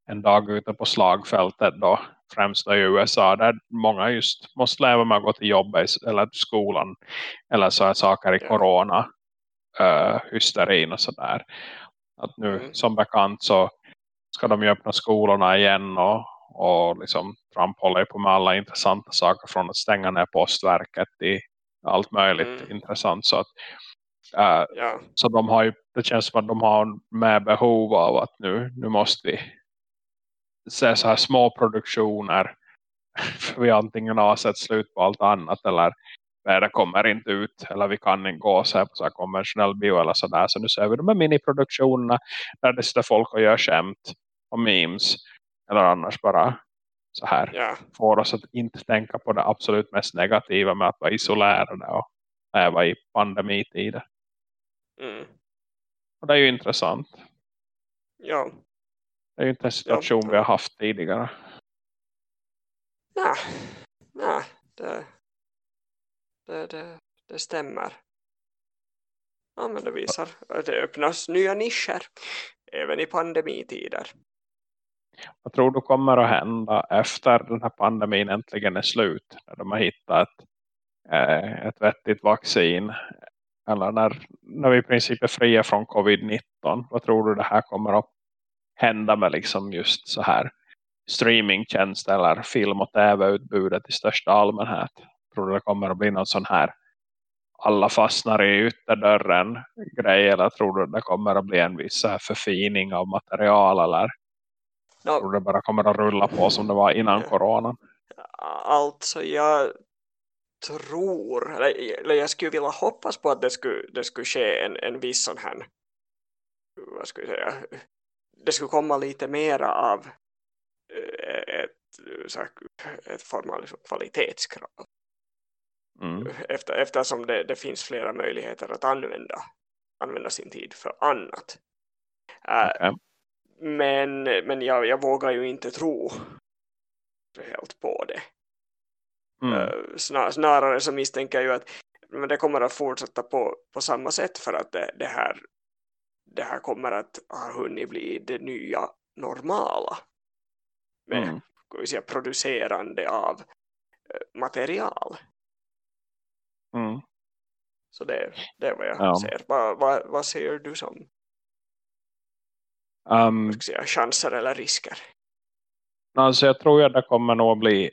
S1: en dag ute på slagfältet då främst i USA där många just måste leva med att gå till jobbet eller skolan eller så är saker i corona uh, hysterin och sådär att nu mm. som bekant så ska de ju öppna skolorna igen och, och liksom Trump håller på med alla intressanta saker från att stänga ner postverket i allt möjligt mm. intressant så att Uh, ja. Så de har ju, det känns som att de har med behov av att nu, nu måste vi se så här små produktioner. För vi antingen har sett slut på allt annat eller det kommer inte ut eller vi kan inte gå så här på så här konventionell bio eller sådär. Så nu ser vi de här miniproduktionerna där det sitter folk och gör skämt och memes eller annars bara så här
S2: ja.
S1: får oss att inte tänka på det absolut mest negativa med att vara isolerade och leva i pandemitider.
S2: Mm.
S1: Och det är ju intressant.
S2: Ja.
S1: Det är ju inte en situation vi har haft tidigare.
S2: Nej, nej det, det, det, det stämmer. Ja, men det visar att det öppnas nya nischer även i pandemitider.
S1: Vad tror du kommer att hända efter den här pandemin äntligen är slut? När de har hittat ett, eh, ett vettigt vaccin eller när, när vi i princip är fria från covid-19 vad tror du det här kommer att hända med liksom just så här streamingtjänst eller film- och tv-utbudet i största allmänhet tror du det kommer att bli någon sån här alla fastnar i ytterdörren grej eller tror du det kommer att bli en viss förfining av material eller no. tror du det bara kommer att rulla på som det var innan corona?
S2: Alltså jag tror, eller, eller jag skulle vilja hoppas på att det skulle, det skulle ske en, en viss sån här, vad ska jag säga, det skulle komma lite mera av eh, ett, ett form av liksom kvalitetskrav. Mm. Efter, eftersom det, det finns flera möjligheter att använda, använda sin tid för annat. Okay. Uh, men men jag, jag vågar ju inte tro helt på det. Mm. Uh, snar, snarare så misstänker jag ju att men det kommer att fortsätta på, på samma sätt för att det, det, här, det här kommer att ha hunnit bli det nya normala med mm. säga, producerande av uh, material.
S1: Mm.
S2: Så det, det är vad jag ja. ser. Vad, vad, vad ser du som
S1: um,
S2: säga, chanser eller risker?
S1: Alltså jag tror att det kommer nog bli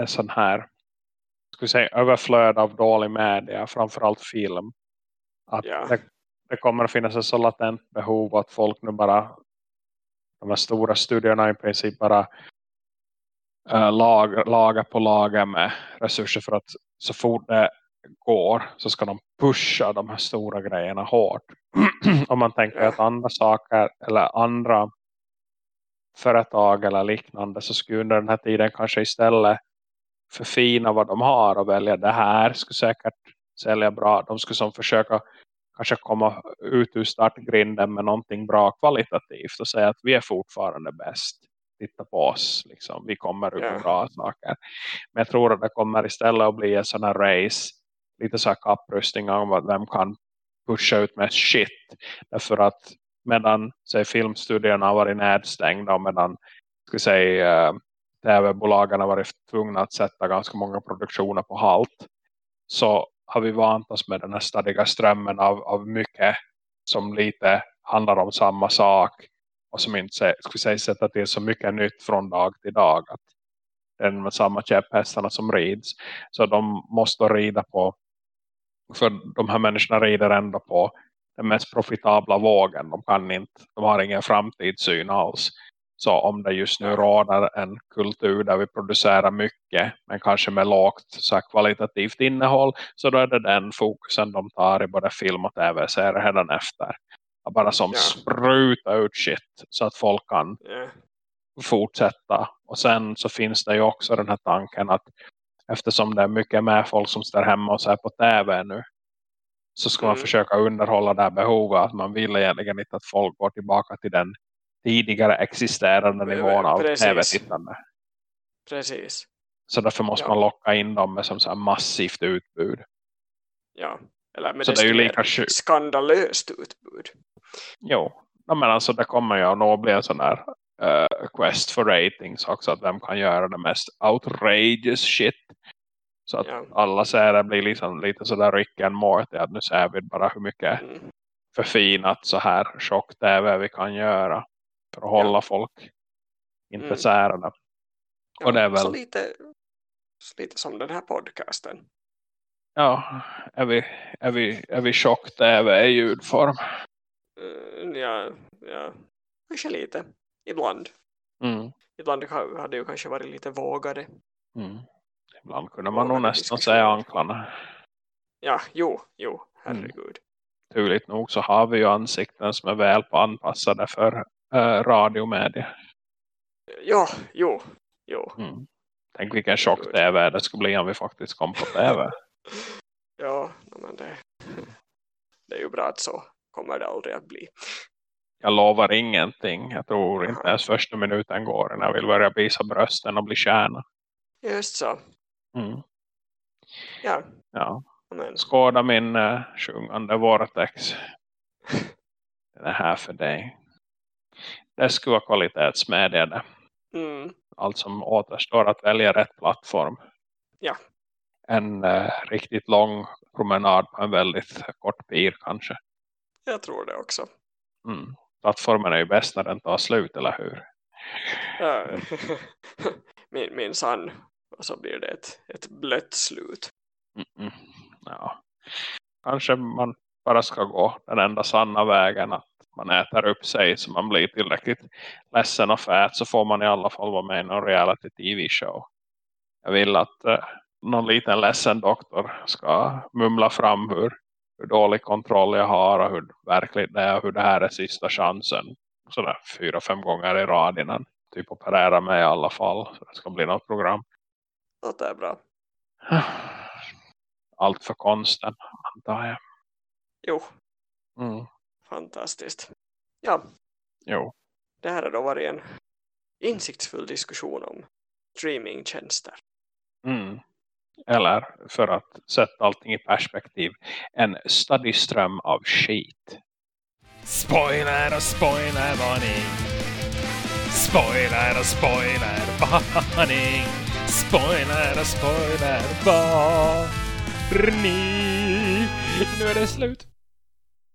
S1: en sån här ska säga, överflöd av dålig media, framförallt film. Att ja. det, det, kommer att finnas ett så latent behov att folk nu bara de här stora studierna i princip bara äh, lag, lagar på lagar med resurser för att så fort det går så ska de pusha de här stora grejerna hårt. Om man tänker att andra saker eller andra företag eller liknande så skulle under den här tiden kanske istället förfina vad de har och välja det här skulle säkert sälja bra. De skulle som försöka kanske komma ut ur startgrinden med någonting bra kvalitativt och säga att vi är fortfarande bäst. Titta på oss, liksom. vi kommer ut med yeah. bra saker. Men jag tror att det kommer istället att bli en sån här race, lite så här kapprustning om vem kan pusha ut mest shit. Därför att medan säg, filmstudierna har varit nedstängda och medan ska säga, uh, tv-bolagen har varit tvungna att sätta ganska många produktioner på halt så har vi vant oss med den här stadiga strömmen av, av mycket som lite handlar om samma sak och som inte skulle säga sätta till så mycket nytt från dag till dag att det är med samma käpphästarna som rids. Så de måste rida på för de här människorna rider ändå på den mest profitabla vågen. De kan inte, de har ingen framtidssyn alls så om det just nu råder en kultur där vi producerar mycket men kanske med lågt så kvalitativt innehåll så då är det den fokusen de tar i både film och tv-serier redan efter. Bara som ja. spruta ut shit så att folk kan ja. fortsätta. Och sen så finns det ju också den här tanken att eftersom det är mycket mer folk som står hemma och ser på tv nu så ska mm. man försöka underhålla det här behovet att man vill egentligen inte att folk går tillbaka till den tidigare existerande nivån av tv-tittande.
S2: Precis.
S1: Så därför måste ja. man locka in dem med som så massivt utbud.
S2: Ja, eller med så det är ju lika skandalöst utbud.
S1: Jo, men alltså det kommer ju att nå bli en sån här uh, quest for ratings också. Att vem kan göra det mest outrageous shit. Så att ja. alla serier blir liksom lite sådär Rick and Morty. Att nu ser vi bara hur mycket mm. förfinat så här tjock-tv vi kan göra för att hålla ja. folk intresserade. Mm.
S2: Ja, och det är väl... så lite, så lite som den här podcasten.
S1: Ja, är vi, är vi, är vi tjock-tv i ljudform?
S2: Uh, ja, ja, kanske lite. Ibland.
S1: Mm.
S2: Ibland hade det ju kanske varit lite vågade.
S1: Mm. Ibland kunde man nog nästan säga anklarna.
S2: Ja, jo, jo, herregud. Mm.
S1: Turligt nog så har vi ju ansikten som är väl anpassade för äh, radiomedier.
S2: Ja, jo, jo.
S1: Mm. Tänk vilken chock-tv det skulle bli om vi faktiskt kom på tv.
S2: ja, men det, det är ju bra att så kommer det aldrig att bli.
S1: Jag lovar ingenting. Jag tror inte ens första minuten går när jag vill börja visa brösten och bli kärna.
S2: Just så.
S1: Mm.
S2: Ja.
S1: ja. Skåda min uh, sjungande vortex. Den är här för dig det skulle vara kvalitetsmedierade.
S2: Mm.
S1: Allt som återstår att välja rätt plattform.
S2: Ja.
S1: En eh, riktigt lång promenad på en väldigt kort pir kanske.
S2: Jag tror det också.
S1: Mm. Plattformen är ju bäst när den tar slut, eller hur?
S2: Min, min sann. Och så blir det ett, ett blött slut.
S1: Mm -mm. Ja. Kanske man bara ska gå den enda sanna vägen att man äter upp sig så man blir tillräckligt ledsen och fät så får man i alla fall vara med i någon reality tv-show. Jag vill att eh, någon liten ledsen doktor ska mumla fram hur, hur dålig kontroll jag har och hur verkligt det är och hur det här är sista chansen. Sådär fyra, fem gånger i rad innan typ operera mig i alla fall. Så det ska bli något program.
S2: Det är bra.
S1: Allt för konsten, antar jag.
S2: Jo.
S1: Mm.
S2: Fantastiskt. Ja.
S1: Jo.
S2: Det här har då varit en insiktsfull diskussion om streamingtjänster.
S1: Mm. Eller för att sätta allting i perspektiv. En ström av skit.
S3: Spoiler och spoiler varning. Spoiler och spoiler varning. Spoiler och spoiler varning. Nu är det slut.